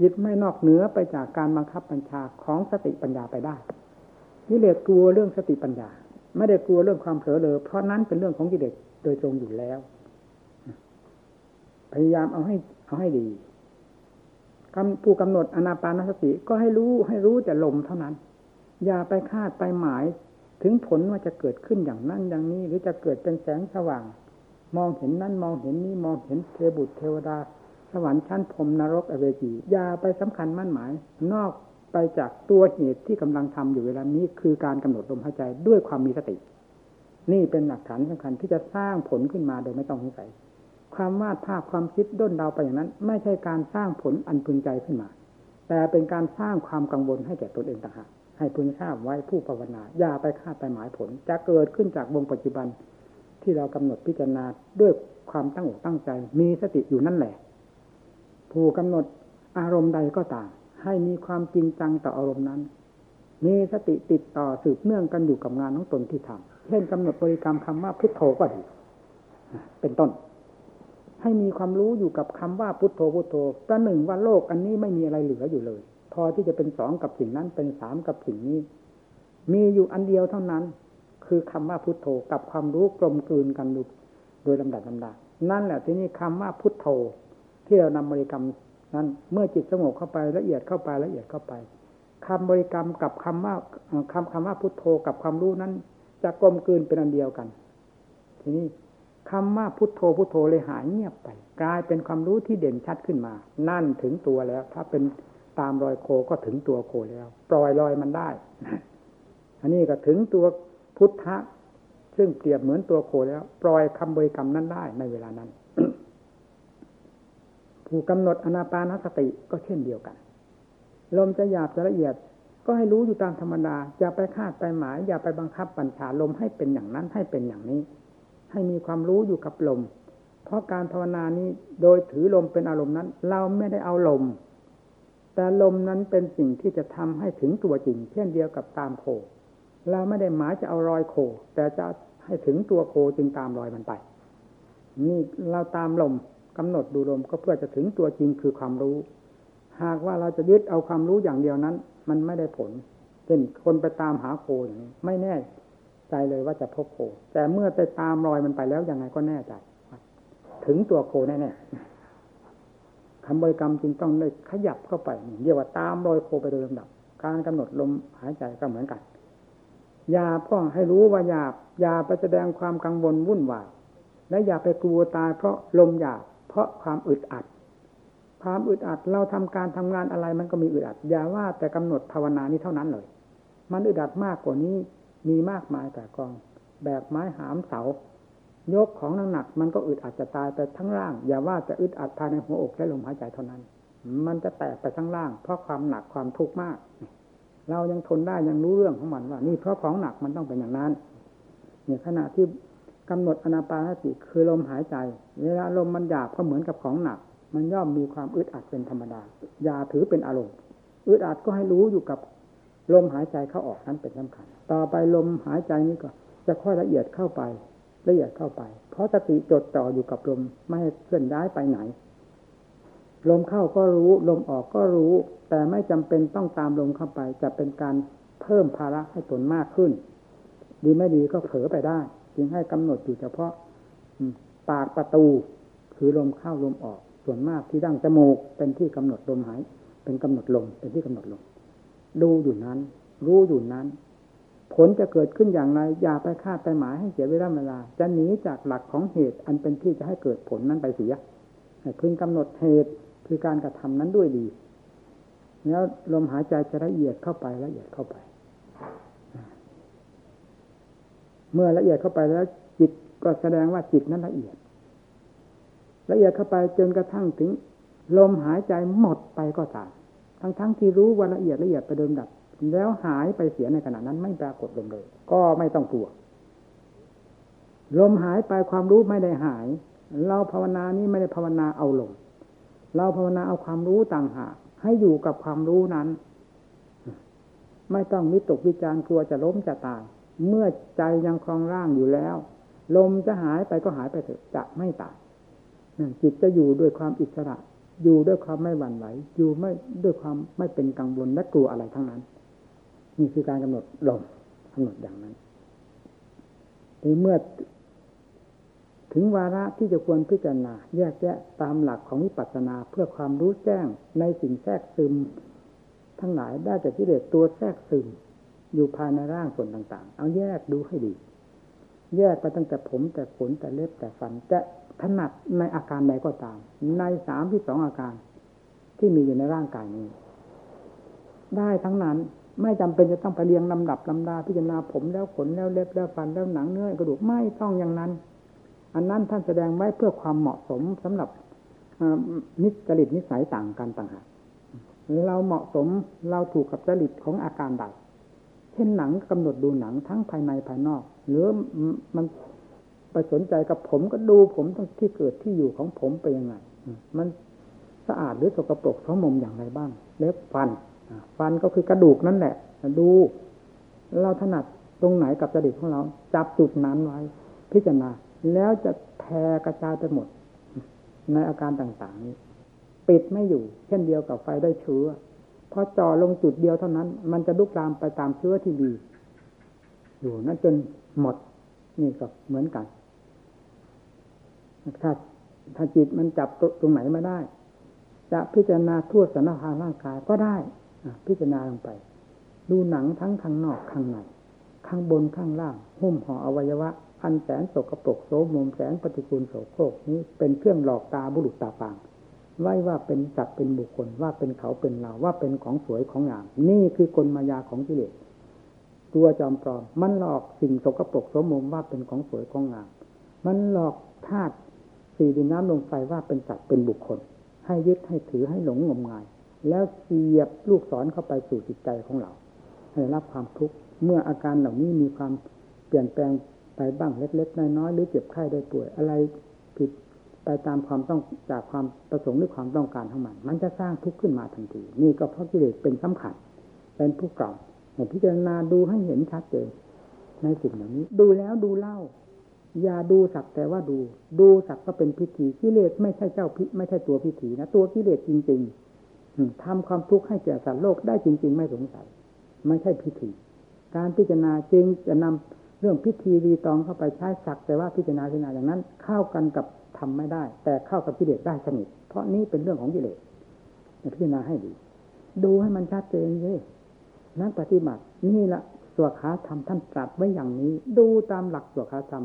จิตไม่นอกเหนือไปจากการบังคับบัญชาของสติปัญญาไปได้กิเลสกลัวเรื่องสติปัญญา ไม่ได้กลัวเรื่องความเผลอเลยเพราะนั้นเป็นเรื่องของกิเลสโดยตรงอยู่แล้ว พยายามเอาให้เอาให้ดีผู้กำหนดอนาปานสติก็ให้รู้ให้รู้แต่ลมเท่านั้น อย่าไปคาดไปหมาย ถึงผลว่าจะเกิดขึ้นอย่างนั้นอย่างนี้ หรือจะเกิดเป็นแสงสว่าง มองเห็นนั่นมองเห็นนี้มองเห็นเทบุตรเทวดา สวรรค์ชั้นพรมนรกอเวจีอย่าไปสำคัญมั่นหมาย นอกไปจากตัวเหตุที่กำลังทำอยู่เวลานี้ คือการกำหนดลมหายใจด้วยความมีสติ นี่เป็นหลักฐานสำคัญที่จะสร้างผลขึ้นมาโดยไม่ต้องสงสัย ความวาดภาพความคิดด้นเดาไปอย่างนั้น ไม่ใช่การสร้างผลอันพึงใจขึ้นมา แต่เป็นการสร้างความกังวลให้แก่ตนเองต่างหากให้พึงทราบไว้ผู้ภาวนาอย่าไปคาดไปหมายผล จะเกิดขึ้นจากวงปัจจุบันที่เรากำหนดพิจารณาด้วยความตั้งอกตั้งใจ มีสติอยู่นั่นแหละ ผู้กำหนดอารมณ์ใดก็ตามให้มีความจริงจังต่ออารมณ์นั้น มีสติติดต่อสืบเนื่องกันอยู่กับงานของตนที่ทำเช่นกำหนดบริกรรมคำว่าพุทโธก็ดี เป็นต้น ให้มีความรู้อยู่กับคำว่าพุทโธพุทโธประหนึ่งว่าโลกอันนี้ไม่มีอะไรเหลืออยู่เลย พอที่จะเป็นสองกับสิ่งนั้นเป็นสามกับสิ่งนี้ มีอยู่อันเดียวเท่านั้น คือคำว่าพุทโธกับความรู้กลมกลืนกันโดยลำดับลำดับนั่นแหละที่นี่คำว่าพุทโธ ที่เรานำบริกรรมนั้น เมื่อจิตสงบเข้าไปละเอียดเข้าไปละเอียดเข้าไปคำบริกรรมกับคำว่าคำคำว่าพุทโธกับความรู้นั้น จะกลมกลืนเป็นอันเดียวกัน ทีนี้ คำว่าพุทโธพุทโธเลยหายเงียบไป กลายเป็นความรู้ที่เด่นชัดขึ้นมา นั่นถึงตัวแล้ว ถ้าเป็นตามรอยโคก็ถึงตัวโคแล้ว ปล่อยรอยมันได้ อันนี้ก็ถึงตัวพุทธะซึ่งเปรียบเหมือนตัวโคแล้ว ปล่อยคำบริกรรมนั้นได้ในเวลานั้น ผู้กำหนดอนาปานสติก็เช่นเดียวกัน ลมจะหยาบจะละเอียดก็ให้รู้อยู่ตามธรรมดา อย่าไปคาดไปหมาย อย่าไปบังคับบัญชาลมให้เป็นอย่างนั้นให้เป็นอย่างนี้ ให้มีความรู้อยู่กับลม เพราะการภาวนานี้โดยถือลมเป็นอารมณ์นั้น เราไม่ได้เอาลม แต่ลมนั้นเป็นสิ่งที่จะทำให้ถึงตัวจริง เช่นเดียวกับตามโค เราไม่ได้หมายจะเอารอยโค แต่จะให้ถึงตัวโคจึงตามรอยมันไป นี่เราตามลมกำหนดดูลมก็เพื่อจะถึงตัวจริงคือความรู้ หากว่าเราจะยึดเอาความรู้อย่างเดียวนั้น มันไม่ได้ผลเช่นคนไปตามหาโคอย่างนี้ไม่แน่ ใจเลยว่าจะพบโค แต่เมื่อไปตามรอยมันไปแล้วยังไงก็แน่ใจ ถึงตัวโคแน่ๆคำบริกรรมจึงต้องเลยขยับเข้าไปเรียกว่าตามรอยโคไปโดยลำดับ การกำหนดลมหายใจก็เหมือนกันยาก็ให้รู้ว่าหยาบอย่าไปแสดงความกังวลวุ่นวายและอย่าไปกลัวตายเพราะลมหยาบเพราะความอึดอัด ความอึดอัดเราทำการทำงานอะไรมันก็มีอึดอัดอย่าว่าแต่กำหนดภาวนานี้เท่านั้นเลย มันอึดอัดมากกว่านี้ มีมากมายแต่กอง แบกไม้หามเสายกของหนักมันก็อึดอัดจะตายไปทั้งร่าง อย่าว่าจะอึดอัดภายในหัวอกและลมหายใจเท่านั้น มันจะแตกไปทั้งร่าง เพราะความหนักความทุกข์มาก เรายังทนได้ยังรู้เรื่องของมันว่า นี่เพราะของหนักมันต้องเป็นอย่างนั้นเนี่ยขณะที่กำหนดอนาปานสติคือลมหายใจ เวลาลมมันหยาบก็เหมือนกับของหนัก มันย่อมมีความอึดอัดเป็นธรรมดา อย่าถือเป็นอารมณ์อึดอัดก็ให้รู้อยู่กับลมหายใจเข้าออกนั้นเป็นสำคัญ ต่อไปลมหายใจนี้ก็ จะค่อยละเอียดเข้าไป ละเอียดเข้าไป เพราะสติจดจ่ออยู่กับลมไม่ให้เคลื่อนย้ายไปไหน ลมเข้าก็รู้ ลมออกก็รู้ แต่ไม่จำเป็นต้องตามลมเข้าไป จะเป็นการเพิ่มภาระให้ตนมากขึ้น ดีไม่ดีก็เผลอไปได้ จึงให้กำหนดอยู่เฉพาะปากประตู คือลมเข้าลมออก ส่วนมากที่ดั้งจมูกเป็นที่กำหนดลมหาย เป็นกำหนดลมเป็นที่กำหนดลมดูอยู่นั้น รู้อยู่นั้น ผลจะเกิดขึ้นอย่างไรอย่าไปคาดไปหมายให้เสียเวลาเวลา จะหนีจากหลักของเหตุอันเป็นที่จะให้เกิดผลนั้นไปเสียให้พึงกำหนดเหตุคือการกระทำนั้นด้วยดี แล้วลมหายใจจะละเอียดเข้าไปละเอียดเข้าไป เมื่อละเอียดเข้าไปแล้วจิตก็แสดงว่าจิตนั้นละเอียด ละเอียดเข้าไปจนกระทั่งถึง ลมหายใจหมดไปก็ตามทั้งๆทที่รู้ว่าละเอียดละเอียดไปเดิมดับ แล้วหายไปเสียในขณะนั้นไม่ปรากฏลมเลย ก็ไม่ต้องกลัว ลมหายไปความรู้ไม่ได้หาย เราภาวนานี้ไม่ได้ภาวนาเอาลม เราภาวนาเอาความรู้ต่างหากให้อยู่กับความรู้นั้น ไม่ต้องวิตกวิจารกลัวจะล้มจะตาย เมื่อใจยังคลองร่างอยู่แล้ว ลมจะหายไปก็หายไปเถอะจะไม่ตายจิตจะอยู่ด้วยความอิสระอยู่ด้วยความไม่หวั่นไหวอยู่ไม่ด้วยความไม่เป็นกังวลและกลัวอะไรทั้งนั้น นี่คือการกำหนดลมกำหนดอย่างนั้นทีเมื่อ ถึงวาระที่จะควรพิจารณาแยกแยะตามหลักของวิปัสสนาเพื่อความรู้แจ้งในสิ่งแทรกซึม ทั้งหลายได้จากที่เดชตัวแทรกซึม อยู่ภายในร่างส่วนต่าง ๆ เอาแยกดูให้ดี แยกไปตั้งแต่ผมแต่ขนแต่เล็บแต่ฟันจะถนัดในอาการใดก็ตาม ในสามที่สองอาการ ที่มีอยู่ในร่างกายนี้ ได้ทั้งนั้น ไม่จำเป็นจะต้องไปเรียงลำดับลำดาพิจารณาผมแล้วขนแล้วเล็บแล้วฟันแล้วหนังเนื้อกระดูกไม่ต้องอย่างนั้น อันนั้นท่านแสดงไว้เพื่อความเหมาะสมสำหรับนิสจริตนิสัยต่างกันต่างหากเราเหมาะสมเราถูกกับจริตของอาการใดเช่นหนังกำหนดดูหนังทั้งภายในภายนอก หรือมันไปสนใจกับผมก็ดูผมตั้งที่เกิดที่อยู่ของผมไปยังไงมันสะอาดหรือสกปรกท้องมุมอย่างไรบ้าง เล็บฟัน ฟันก็คือกระดูกนั่นแหละดูเราถนัดตรงไหนกับจริตของเรา จับจุดนั้นไว้ พิจารณา แล้วจะแผ่กระจายไปหมด ในอาการต่างๆนี้ ปิดไม่อยู่ เช่นเดียวกับไฟได้เชื้อพอจ่อลงจุดเดียวเท่านั้น มันจะลุกลามไปตามเชื้อที่ดีอยู่นั่นจนหมด นี่ก็เหมือนกัน ถ้าถ้าจิตมันจับตรงไหนไม่ได้ จะพิจารณาทั่วสารพางร่างกายก็ได้ พิจารณาลงไป ดูหนังทั้งข้างนอกข้างในข้างบนข้างล่าง หุ้มห่ออวัยวะ อันแสนสกปรกโสมมแสนปฏิกูลโสโครกนี้เป็นเครื่องหลอกตาบุรุษตาปางไว้ว่าเป็นจัดเป็นบุคคลว่าเป็นเขาเป็นเราว่าเป็นของสวยของงาม นี่คือกลมายาของกิเลสตัวจอมปลอม มันหลอกสิ่งสกปรกโสมมว่าเป็นของสวยของงาม มันหลอกธาตุสี่ดินน้ำลมไฟว่าเป็นสัตว์เป็นบุคคล ให้ยึดให้ถือให้หลงงมงาย แล้วเสียบลูกศรเข้าไปสู่จิตใจของเรา ให้รับความทุกข์เมื่ออาการเหล่านี้มีความเปลี่ยนแปลงไปบ้างเล็กๆน้อยๆหรือเจ็บไข้ได้ป่วย อะไรผิดไปตามความต้องจากความประสงค์หรือความต้องการของมัน มันจะสร้างทุกข์ขึ้นมาทันที นี่ก็เพราะกิเลสเป็นสำคัญ เป็นผู้เก่าให้พิจารณาดูให้เห็นชัดเจนในสิ่งเหล่านี้ ดูแล้วดูเล่า อย่าดูสักแต่ว่าดู ดูสักก็เป็นพิธีกิเลสไม่ใช่เจ้าพิไม่ใช่ตัวพิธีนะตัวกิเลสจริงๆ ทำความทุกข์ให้แก่สัตว์โลกได้จริง ๆ ไม่สงสัยไม่ใช่พิธี การพิจารณาจึงจะนำเรื่องพิธีรีตองเข้าไปใช้สักแต่ว่าพิจารณาพิจารณาอย่างนั้น เข้ากันกับทำไม่ได้ แต่เข้ากับกิเลสได้สนิทเพราะนี้เป็นเรื่องของกิเลสพิจารณาให้ดี ดูให้มันชัดเจนเลยนักปฏิบัติ นี่แหละสวขาธรรมท่านตรัสไว้อย่างนี้ ดูตามหลักสวขาธรรม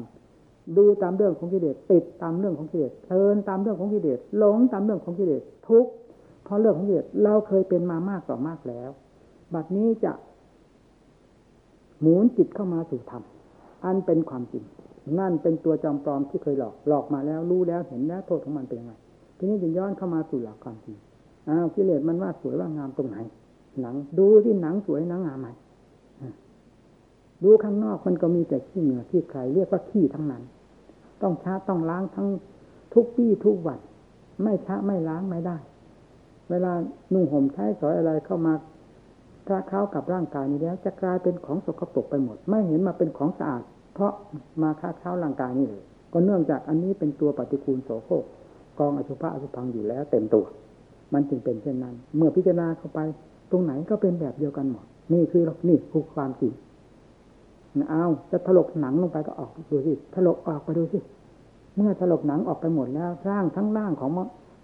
ดูตามเรื่องของกิเลสติดตามเรื่องของกิเลสเพลินตามเรื่องของกิเลสหลงตามเรื่องของกิเลสทุก เพราะเรื่องของกิเลสเราเคยเป็นมามากต่อมากแล้ว บัดนี้จะ หมุนจิตเข้ามาสู่ธรรมอันเป็นความจริง นั่นเป็นตัวจอมปลอมที่เคยหลอก หลอกมาแล้วรู้แล้วเห็นแล้วโทษของมันเป็นยังไง ทีนี้จะย้อนเข้ามาสู่หลักความจริงอ้าวกิเลสมันว่าสวยว่างามตรงไหน หนัง ดูที่หนังสวยหนังงามไหมดูข้างนอกมันก็มีแต่ขี้เหงื่อขี้ใครเรียกว่าขี้ทั้งนั้น ต้องช้าต้องล้างทั้งทุกวี่ทุกวัน ไม่ช้าไม่ล้างไม่ได้ เวลานุ่งห่มใช้สอยอะไรเข้ามาถ้าเข้ากับร่างกายนี้แล้ว จะกลายเป็นของสกปรกไปหมด ไม่เห็นมาเป็นของสะอาด เพราะมาค้าเข้าร่างกายนี้เลยก็เนื่องจากอันนี้เป็นตัวปฏิคูลโสโครกกองอสุภะอสุพังอยู่แล้ว เต็มตัว มันจึงเป็นเช่นนั้น เมื่อพิจารณาเข้าไป ตรงไหนก็เป็นแบบเดียวกันหมด นี่คือนี่คือความจริงเอาจะถลกหนังลงไปก็ออกดูสิถลกออกไปดูสิเมื่อถลกหนังออกไปหมดแล้วร่างทั้งร่างของ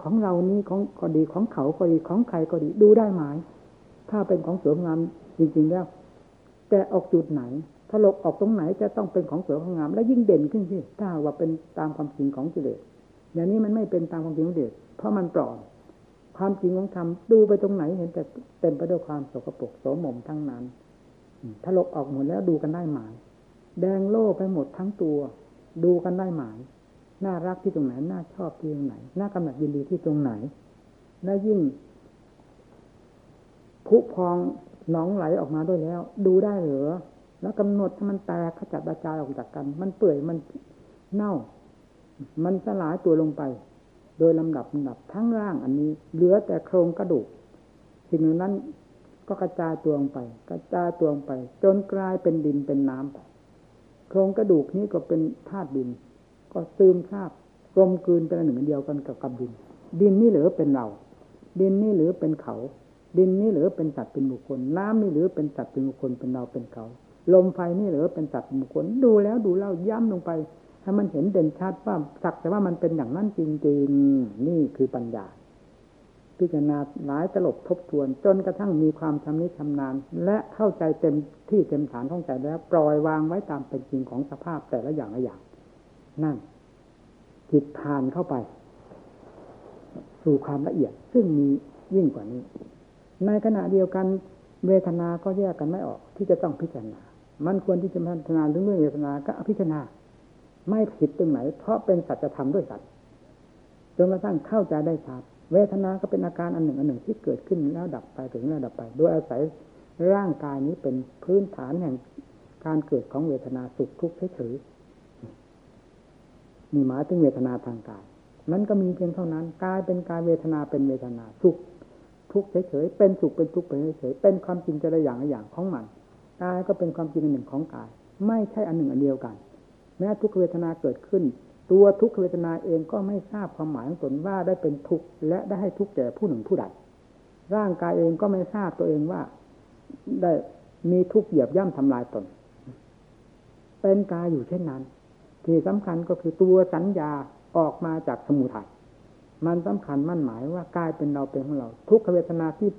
ของเรานี้ของก็ดีของเขาก็ดีของใครก็ดีดูได้ไหมถ้าเป็นของสวยงามจริงๆแล้วแต่ออกจุดไหนถลกออกตรงไหนจะต้องเป็นของสวยของงาม และยิ่งเด่นขึ้นสิถ้าว่าเป็นตามความจริงของกิเลสอย่างนี้มันไม่เป็นตามความจริงของกิเลสเพราะมันปลอมความจริงของธรรมดูไปตรงไหนเห็นแต่เต็มไปด้วยความสกปรกโสมมทั้งนั้นถลกออกหมดแล้วดูกันได้หมาย แดงโล่ไปหมดทั้งตัว ดูกันได้หมาย น่ารักที่ตรงไหน น่าชอบที่ตรงไหน น่ากำหนัดยินดีที่ตรงไหน และยิ่งผุพองหนองไหลออกมาด้วยแล้ว ดูได้หรือแล้วกำหนดให้มันแตกขจัดกระจายออกจากกัน มันเปื่อยมันเน่า มันสลายตัวลงไป โดยลำดับลำดับทั้งร่างอันนี้ เหลือแต่โครงกระดูกสิ่งนั้นก็กระจายตัวลงไป กระจายตัวลงไป จนกลายเป็นดินเป็นน้ำไปโครงกระดูกนี้ก็เป็นธาตุดิน ก็ซึมซาบกลมกลืนเป็นหนึ่งเดียวกันกับกับดิน ดินนี่หรือเป็นเรา ดินนี่หรือเป็นเขา ดินนี่หรือเป็นสัตว์เป็นบุคคล น้ำนี่หรือเป็นสัตว์เป็นบุคคลเป็นเราเป็นเขา ลมไฟนี่หรือเป็นสัตว์เป็นบุคคลดูแล้วดูเล่าย้ำลงไปถ้ามันเห็นเด่นชัดว่าสักแต่ว่ามันเป็นอย่างนั้นจริงๆนี่คือปัญญา พิจารณาหลายตลบทบทวน จนกระทั่งมีความชำนิชำนาญ และเข้าใจเต็มที่เต็มฐานของใจแล้ว ปล่อยวางไว้ตามเป็นจริงของสภาพแต่ละอย่างละอย่าง นั่นจิตผ่านเข้าไป สู่ความละเอียด ซึ่งมียิ่งกว่านี้ ในขณะเดียวกันเวทนา ก็แยกกันไม่ออก ที่จะต้องพิจารณา มันควรที่จะพิจารณาเรื่องเวทนา ก็พิจารณา ไม่ผิดตรงไหน เพราะเป็นสัจธรรมด้วยสัตว์จนกระทั่งเข้าใจได้ชัดเวทนาก็เป็นอาการอันหนึ่งอันหนึ่งที่เกิดขึ้นแล้วดับไปถึงแล้วดับไป โดยอาศัยร่างกายนี้เป็นพื้นฐานแห่งการเกิดของเวทนาสุขทุกข์เฉย มีหมายถึงเวทนาทางกาย นั้นก็มีเพียงเท่านั้นกายเป็นกายเวทนาเป็นเวทนาสุขทุกข์เฉยๆเป็นสุขเป็นทุกข์เป็นเฉยๆเป็นความจริงจะได้อย่างละอย่างของมันกายก็เป็นความจริงอันหนึ่งของกาย ไม่ใช่อันหนึ่งอันเดียวกัน แม้ทุกขเวทนาเกิดขึ้น ตัวทุกขเวทนาเองก็ไม่ทราบความหมายของตนว่าได้เป็นทุกข์และได้ให้ทุกข์แก่ผู้หนึ่งผู้ใดร่างกายเองก็ไม่ทราบตัวเองว่า ได้มีทุกข์เหยียบย่ำทำลายตน เป็นกายอยู่เช่นนั้น ที่สำคัญก็คือตัวสัญญาออกมาจากสมุทัยมันสำคัญมั่นหมายว่ากายเป็นเราเป็นของเรา ทุกขเวทนาที่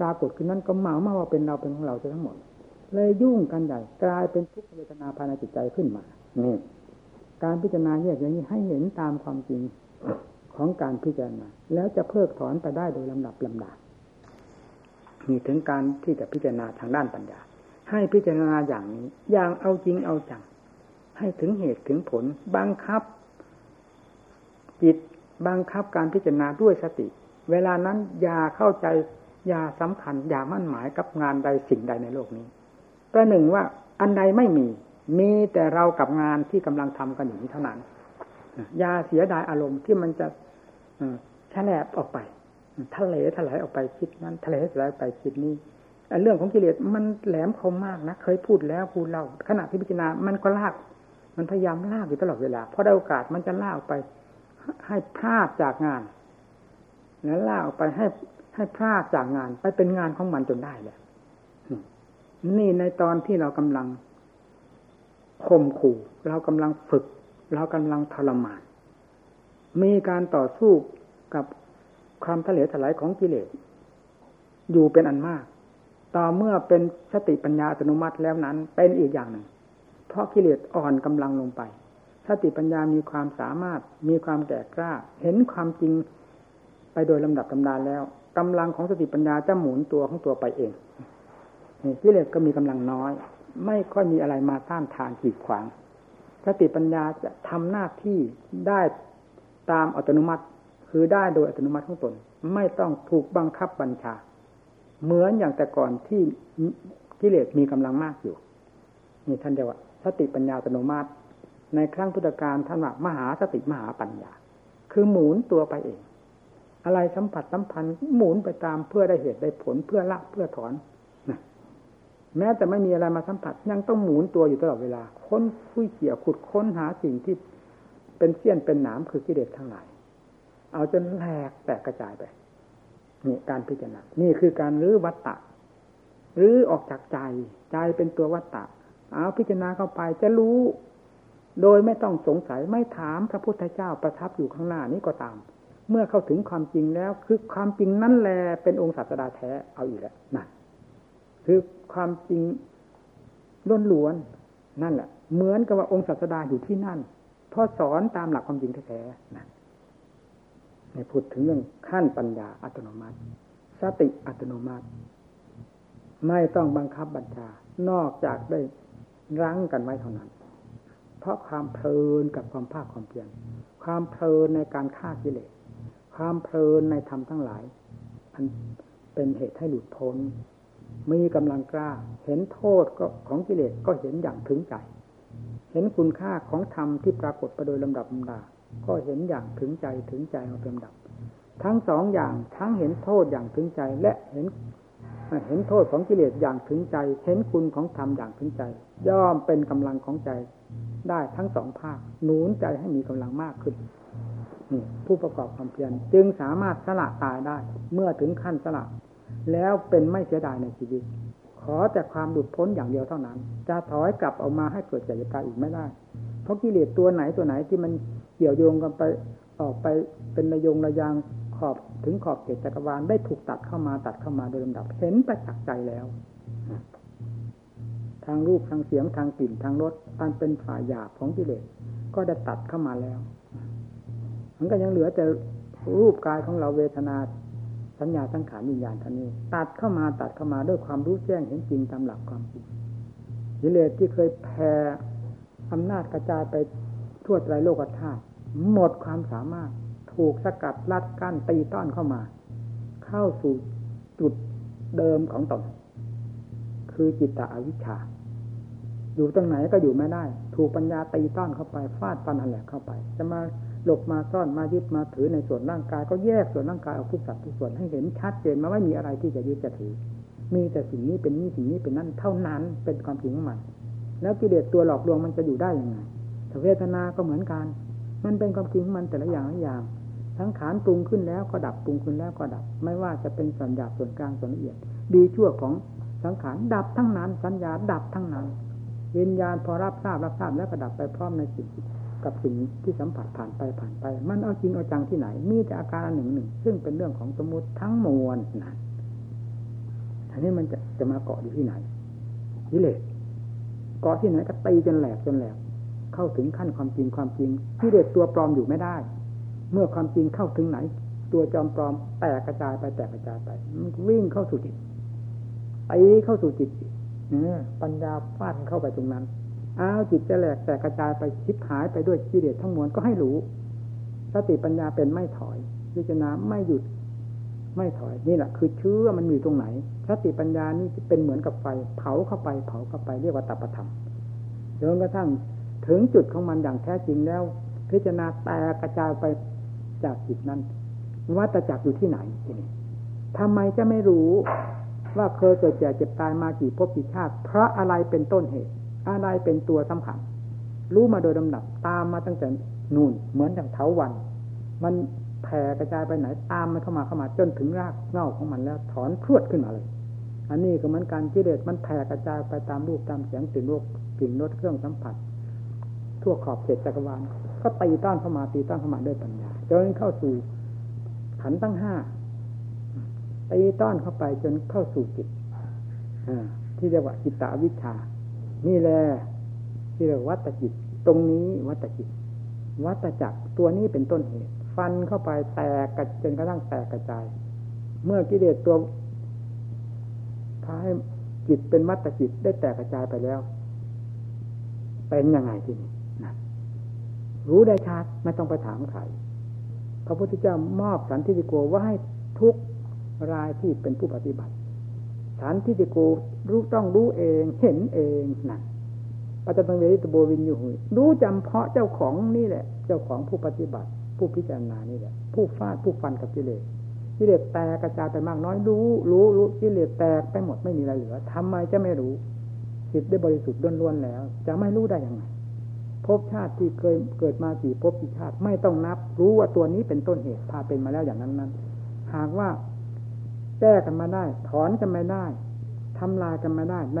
ปรากฏขึ้นนั้นก็หมายมาว่าเป็นเราเป็นของเราทั้งหมด เลยยุ่งกันใหญ่กลายเป็นทุกขเวทนาภายในจิตใจขึ้นมานี่การพิจารณาแยกอย่างนี้ให้เห็นตามความจริงของการพิจารณาแล้วจะเพิกถอนไปได้โดยลำดับลำดามีถึงการที่จะพิจารณาทางด้านปัญญา ให้พิจารณาอย่างนี้ อย่างเอาจริงเอาจัง ให้ถึงเหตุถึงผลบังคับ จิตบังคับการพิจารณาด้วยสติ เวลานั้นอย่าเข้าใจอย่าสำคัญอย่ามั่นหมายกับงานใดสิ่งใดในโลกนี้ ประหนึ่งว่าอันใดไม่มี มีแต่เรากับงานที่กำลังทำกันอยู่นี้เท่านั้นยาเสียดายอารมณ์ที่มันจะแฉลบออกไปทะเลถลายออกไปคิดนั้นทะเลถลายไปคิดนี้เรื่องของกิเลสมันแหลมคมมากนะ เคยพูดแล้วพูดเล่าขณะที่พิจารณามันก็ลาก มันพยายามลากอยู่ตลอดเวลาพอได้โอกาสมันจะลากออกไป ให้พลาดจากงาน แล้วลากออกไปให้ให้พลาดจากงาน ไปเป็นงานของมันจนได้แหละนี่ในตอนที่เรากำลังข่มขู่ เรากำลังฝึก เรากำลังทรมาน มีการต่อสู้กับความทะเลถลายของกิเลสอยู่เป็นอันมาก ต่อเมื่อเป็นสติปัญญาอัตโนมัติแล้วนั้น เป็นอีกอย่างหนึ่ง เพราะกิเลสอ่อนกำลังลงไปสติปัญญามีความสามารถมีความแก่กล้า เห็นความจริงไปโดยลำดับตำดานแล้วกำลังของสติปัญญาจะหมุนตัวของตัวไปเองกิเลสก็มีกำลังน้อย ไม่ค่อยมีอะไรมาต้านทานขีดขวาง สติปัญญาจะทำหน้าที่ได้ตามอัตโนมัติ คือได้โดยอัตโนมัติของตน ไม่ต้องถูกบังคับบัญชา เหมือนอย่างแต่ก่อนที่กิเลสมีกำลังมากอยู่ นี่ท่านเรียกว่า สติปัญญาอัตโนมัติ ในครั้งพุทธกาลท่านว่ามหาสติมหาปัญญา คือหมุนตัวไปเอง อะไรสัมผัสสัมพันธ์หมุนไปตามเพื่อได้เหตุได้ผลเพื่อละเพื่อถอนแม้แต่ไม่มีอะไรมาสัมผัสยังต้องหมุนตัวอยู่ตลอดเวลา ค้นคุยเกี่ยวขุดค้นหาสิ่งที่เป็นเสี้ยนเป็นหนามคือกิเลสทั้งหลาย เอาจนแหลกแตกกระจายไปนี่การพิจารณานี่คือการรื้อวัตตะรื้อออกจากใจ ใจเป็นตัววัตตะ เอาพิจารณาเข้าไปจะรู้ โดยไม่ต้องสงสัยไม่ถามพระพุทธเจ้าประทับอยู่ข้างหน้านี้ก็ตาม เมื่อเข้าถึงความจริงแล้ว คือความจริงนั่นแหละเป็นองค์ศาสดาแท้เอาอีกแล้วนั่นคือความจริงล้นล้วนนั่นแหละ เหมือนกับว่าองค์ศาสดาอยู่ที่นั่นพอสอนตามหลักความจริงแท้ๆนะในพูดถึงเรื่องขั้นปัญญาอัตโนมัติ สติอัตโนมัติ ไม่ต้องบังคับบัญชา นอกจากได้ รั้งกันไว้เท่านั้น เพราะความเพลินกับความภาคความเพียรความเพลินในการฆ่ากิเลสความเพลินในธรรมทั้งหลาย อันเป็นเหตุให้หลุดพ้น มีกำลังกล้า เห็นโทษก็ของกิเลสก็เห็นอย่างถึงใจ เห็นคุณค่าของธรรมที่ปรากฏไปโดยลำดับลำดา ก็เห็นอย่างถึงใจถึงใจเอาเป็นลำดับ ทั้งสองอย่างทั้งเห็นโทษอย่างถึงใจและเห็น เห็นโทษของกิเลสอย่างถึงใจ เห็นคุณของธรรมอย่างถึงใจ ย่อมเป็นกำลังของใจได้ทั้งสองภาคหนุนใจให้มีกำลังมากขึ้นนี่ผู้ประกอบความเพียรจึงสามารถสละตายได้ เมื่อถึงขั้นสละ แล้วเป็นไม่เสียดายในชีวิต ขอแต่ความหลุดพ้นอย่างเดียวเท่านั้น จะถอยกลับออกมาให้เกิดแก่ตายอีกไม่ได้ เพราะกิเลสตัวไหนตัวไหนที่มันเกี่ยวโยงกันไปออกไปเป็นระยงระยาง อบถึงขอบเขตจักรวาลได้ถูกตัดเข้ามาตัดเข้ามาโดยลำดับเห็นประจักษ์ใจแล้ว ทางรูปทางเสียงทางกลิ่นทางรสอันเป็นฝ่ายหยาบของกิเลสก็ได้ตัดเข้ามาแล้ว มันก็ยังเหลือแต่รูปกายของเราเวทนาสัญญาสังขารวิญญาณท่านี้ ตัดเข้ามาตัดเข้ามาด้วยความรู้แจ้งเห็นจริงตามหลักความจริงกิเลสที่เคยแผ่อำนาจกระจายไปทั่วไตรโลกธาตุหมดความสามารถ ถูกสกัดลัดกั้นตีต้อนเข้ามา เข้าสู่จุดเดิมของตนคือจิตตอวิชชา อยู่ตรงไหนก็อยู่ไม่ได้ ถูกปัญญาตีต้อนเข้าไปฟาดปันหันแหลกเข้าไป จะมาหลบมาซ่อนมายึดมาถือในส่วนร่างกาย ก็แยกส่วนร่างกายออกทุกสัดทุกส่วนให้เห็นชัดเจนมาไม่มีอะไรที่จะยึดจะถือ มีแต่สิ่งนี้เป็นนี้สิ่งนี้เป็นนั่นเท่านั้นเป็นความจริงของมัน แล้วกิเลสตัวหลอกลวงมันจะอยู่ได้ยังไงเวทนา ก็เหมือนกัน มันเป็นความจริงของมันแต่ละอย่างละอย่าง ทั้งขานปรุงขึ้นแล้วก็ดับปรุงขึ้นแล้วก็ดับ ไม่ว่าจะเป็นส่วนหยาส่วนกลางส่วนละเอียด ดีชั่วของสังขารดับทั้งนั้น สัญญาดับทั้งนั้น วิญญาณพอรับทราบรับทราบแล้วก็ดับไปพร้อมในสิ่งกับสิ่งที่สัมผัสผ่านไปผ่านไป มันเอาจริงเอาจังที่ไหน มีแต่อาการหนึ่งหนึ่งซึ่งเป็นเรื่องของสมมติทั้งมวลนะอันนี้มันจะจะมาเกาะอยู่ที่ไหนกิเลสเกาะที่ไหนก็ตีจนแหลกจนแหลกเข้าถึงขั้นความจริงความจริงกิเลสตัวปลอมอยู่ไม่ได้ เมื่อความจริงเข้าถึงไหน ตัวจอมปลอมแตกกระจายไปแตกกระจายไปวิ่งเข้าสู่จิตไอเข้าสู่จิตเนี่ยปัญญาฟาดเข้าไปตรงนั้นอ้าวจิตจะแหลกแตกกระจายไปชิบหายไปด้วยกิเลสทั้งมวลก็ให้รู้สติปัญญาเป็นไม่ถอยพิจารณาไม่หยุดไม่ถอยนี่แหละคือเชื่อมันอยู่ตรงไหนสติปัญญานี่เป็นเหมือนกับไฟ เผาเข้าไป เผาเข้าไปเรียกว่าตัปธรรมจนกระทั่งถึงจุดของมันอย่างแท้จริงแล้ว พิจารณาแตกกระจายไป จากจิตนั้นวัตจักรอยู่ที่ไหนทีนี้ทำไมจะไม่รู้ว่าเคยเกิดแก่เจ็บตายมากี่ภพกี่ชาติ เพราะอะไรเป็นต้นเหตุ อะไรเป็นตัวสำคัญ รู้มาโดยลำดับตามมาตั้งแต่นู่นเหมือนอย่างเถาวัน มันแผ่กระจายไปไหนตามมันเข้ามาเข้ามาจนถึงรากเง่าของมันแล้ว ถอนพรวดขึ้นมาเลย อันนี้ก็เหมือนการกิเลสมันแผ่กระจายไปตามรูปตามเสียงตื่นโลกกลิ่นรสเครื่องสัมผัส ทั่วขอบเขตจักรวาลก็ตีต้อนเข้ามาตีต้อนเข้ามาด้วยปัญญา จนเข้าสู่ขันตั้งห้าตีต้อนเข้าไปจนเข้าสู่จิตที่เรียกว่าจิตตวิชา นี่แหละที่เรียกวัตจิต ตรงนี้วัตจิต วัตจักรตัวนี้เป็นต้นเหตุ ฟันเข้าไปแตกกระจนกระทั่งแตกกระจาย เมื่อกิเลสตัวพาให้จิตเป็นวัตจิตได้แตกกระจายไปแล้ว เป็นยังไงที่นี่นะรู้ได้ชัดไม่ต้องไปถามใคร พระพุทธเจ้ามอบสันติโกว่าให้ทุกรายที่เป็นผู้ปฏิบัติฐานที่ติโกรู้ต้องรู้เองเห็นเองนะปัจจุบันเวทิตโบวินอยู่รู้จำเพาะเจ้าของนี่แหละ เจ้าของผู้ปฏิบัติ ผู้พิจารณานี่แหละ ผู้ฟาดผู้ฟันกับกิเลสกิเลสแตกกระจายไปมากน้อยรู้ รู้รู้กิเลสแตกไปหมดไม่มีอะไรเหลือทำไมจะไม่รู้จิตได้บริสุทธิ์ล้วนๆแล้ว จะไม่รู้ได้ยังไง ภพชาติที่เคยเกิดมากี่ภพกี่ชาติ ไม่ต้องนับ รู้ว่าตัวนี้เป็นต้นเหตุพาเป็นมาแล้วอย่างนั้นนั้นหากว่าแก้กันมาได้ ถอนกันมาได้ทำลายกันมาได้ ใน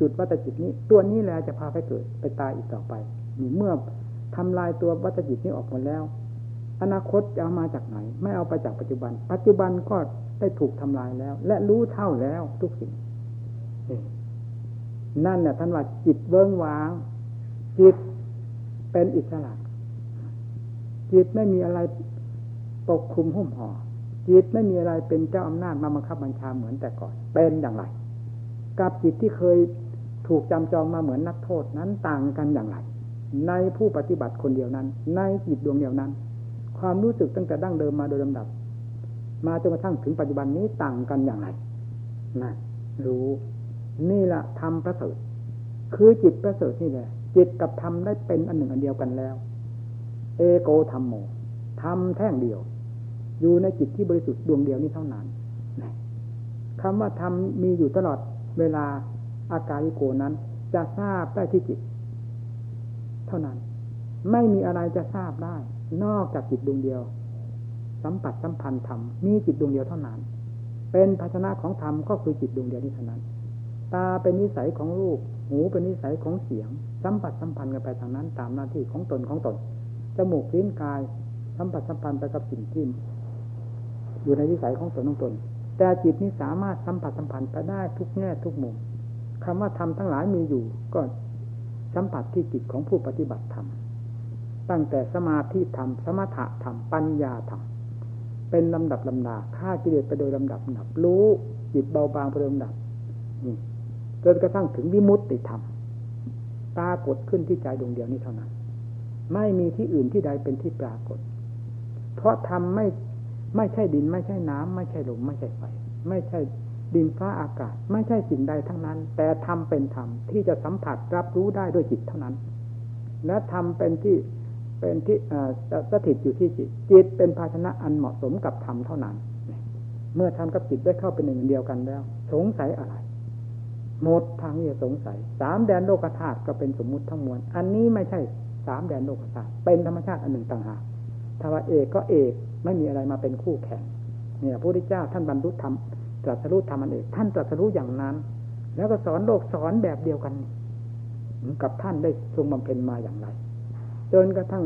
จุดวัตจิตนี้ ตัวนี้แหละจะพาไปเกิดไปตายอีกต่อไปนี่เมื่อทำลายตัววัตจิตนี้ออกหมดแล้ว อนาคตจะเอามาจากไหน ไม่เอาไปจากปัจจุบัน ปัจจุบันก็ได้ถูกทำลายแล้ว และรู้เท่าแล้วทุกสิ่งนั่นเนี่ยท่านว่าจิตเบิ้งวาง จิต เป็นอิสระจิตไม่มีอะไรปกคลุมหุ้มห่อจิตไม่มีอะไรเป็นเจ้าอำนาจมาบังคับบัญชาเหมือนแต่ก่อน เป็นอย่างไร กับจิตที่เคยถูกจำจองมาเหมือนนักโทษนั้นต่างกันอย่างไร ในผู้ปฏิบัติคนเดียวนั้น ในจิตดวงเดียวนั้น ความรู้สึกตั้งแต่ดั้งเดิมมาโดยลำดับ มาจนกระทั่งถึงปัจจุบันนี้ต่างกันอย่างไรนะรู้นี่แหละธรรมประเสริฐ คือจิตประเสริฐนี่แหละ จิตกับธรรมได้เป็นอันหนึ่งอันเดียวกันแล้ว เอโกธรรมโมธรรมแท่งเดียว อยู่ในจิตที่บริสุทธิ์ดวงเดียวนี้เท่านั้นคำว่าธรรมมีอยู่ตลอดเวลาอาการิโกนั้น จะทราบได้ที่จิต เท่านั้น ไม่มีอะไรจะทราบได้ นอกจากจิตดวงเดียว สัมผัสสัมพันธ์ธรรมมีจิตดวงเดียวเท่านั้น เป็นภาชนะของธรรมก็คือจิตดวงเดียวนี้เท่านั้น ตาเป็นนิสัยของรูป หูเป็นนิสัยของเสียง สัมผัสสัมพันธ์กันไปทางนั้น ตามหน้าที่ของตนของตน จมูกลิ้นกาย สัมผัสสัมพันธ์ไปกับสิ่งที่อยู่ในนิสัยของตนของตน แต่จิตนี้สามารถสัมผัสสัมพันธ์ไปได้ทุกแง่ทุกมุมคำว่าธรรมทั้งหลายมีอยู่ ก็สัมผัสที่จิตของผู้ปฏิบัติธรรม ตั้งแต่สมาธิธรรม สมถะธรรม ปัญญาธรรม เป็นลำดับลำดาฆ่ากิเลสไปโดยลำดับลำดับ รู้จิตเบาบางไปโดยลำดับนี่ จนกระทั่งถึงวิมุตติธรรมปรากฏขึ้นที่ใจดวงเดียวนี้เท่านั้น ไม่มีที่อื่นที่ใดเป็นที่ปรากฏ เพราะธรรมไม่ไม่ใช่ดิน ไม่ใช่น้ำไม่ใช่ลมไม่ใช่ไฟไม่ใช่ดินฟ้าอากาศ ไม่ใช่สิ่งใดทั้งนั้น แต่ธรรมเป็นธรรมที่จะสัมผัสรับรู้ได้ด้วยจิตเท่านั้น และธรรมเป็นที่เป็นที่สถิตอยู่ที่จิต จิตเป็นภาชนะอันเหมาะสมกับธรรมเท่านั้น เมื่อธรรมกับจิตได้เข้าเป็นหนึ่งเดียวกันแล้ว สงสัยอะไร หมดทางที่จะสงสัยสามแดนโลกธาตุก็เป็นสมมุติทั้งมวลอันนี้ไม่ใช่สามแดนโลกธาตุเป็นธรรมชาติอันหนึ่งต่างหากถ้าว่าเอกก็เอกไม่มีอะไรมาเป็นคู่แข่งเนี่ยพระพุทธเจ้าท่านบรรลุธรรมตรัสรู้ธรรมอันเอกท่านตรัสรู้อย่างนั้น แล้วก็สอนโลกสอนแบบเดียวกันกับท่านได้ทรงบำเพ็ญมาอย่างไรจนกระทั่ง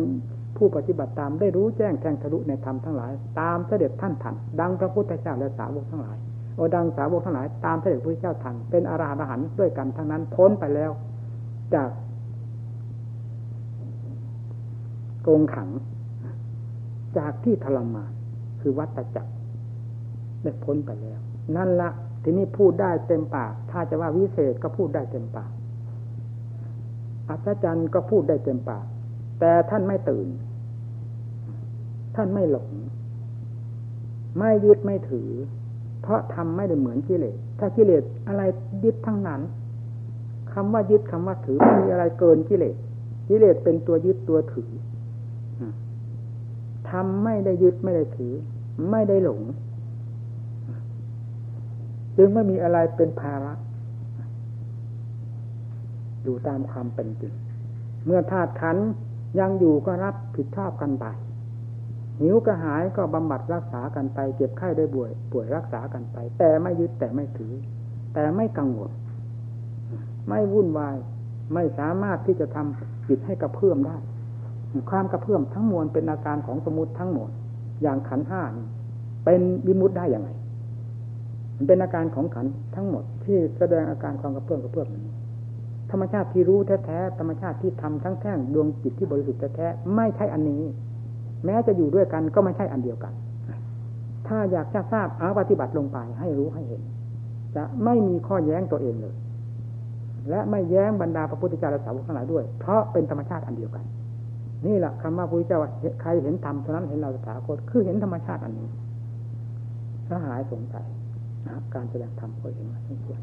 ผู้ปฏิบัติตามได้รู้แจ้งแทงทะลุในธรรมทั้งหลาย ตามเสด็จท่านทันดังพระพุทธเจ้าและสาวกทั้งหลาย โอดังสาวกทั้งหลายตามเสด็จพระเจ้าทันเป็นอรหันต์ด้วยกันทั้งนั้นพ้นไปแล้ว จากกงขัง จากที่ทรมานคือวัตจักรได้พ้นไปแล้ว นั่นละทีนี้พูดได้เต็มปาก ถ้าจะว่าวิเศษก็พูดได้เต็มปากอัศจรรย์ก็พูดได้เต็มปาก แต่ท่านไม่ตื่น ท่านไม่หลง ไม่ยึดไม่ถือ เพราะทำไม่ได้เหมือนกิเลส ถ้ากิเลสอะไรยึดทั้งนั้นคำว่ายึดคำว่าถือไม่มีอะไรเกินกิเลส กิเลสเป็นตัวยึดตัวถือทำไม่ได้ยึดไม่ได้ถือ ไม่ได้หลง จึงไม่มีอะไรเป็นภาระอยู่ตามความเป็นจริง เมื่อธาตุขันยังอยู่ก็รับผิดชอบกันไป หิวกระหายก็บำบัดรักษากันไปเจ็บไข้ได้ป่วย ป่วยรักษากันไป แต่ไม่ยึดแต่ไม่ถือ แต่ไม่กังวลไม่วุ่นวาย ไม่สามารถที่จะทำจิตให้กระเพื่อมได้ ความกระเพื่อมทั้งมวลเป็นอาการของสมุติทั้งหมด อย่างขันห้านเป็นวิมุตได้อย่างไรมันเป็นอาการของขันทั้งหมด ที่แสดงอาการความกระเพื่อมกระเพื่อมธรรมชาติที่รู้แท้ๆธรรมชาติที่ทำทั้งแท่งดวงจิตที่บริสุทธิ์แท้ๆไม่ใช่อันนี้ แม้จะอยู่ด้วยกันก็ไม่ใช่อันเดียวกัน ถ้าอยากจะทราบเอาปฏิบัติลงไปให้รู้ให้เห็น จะไม่มีข้อแย้งตัวเองเลย และไม่แย้งบรรดาพระพุทธเจ้าและสาวกทั้งหลายด้วย เพราะเป็นธรรมชาติอันเดียวกัน นี่แหละคำว่าพระพุทธเจ้าใครเห็นธรรมเท่านั้นเห็นเราสถาคตคือเห็นธรรมชาติอันนี้ถ้าหายสงสัยนะการแสดงธรรมก็เห็นว่าสมควร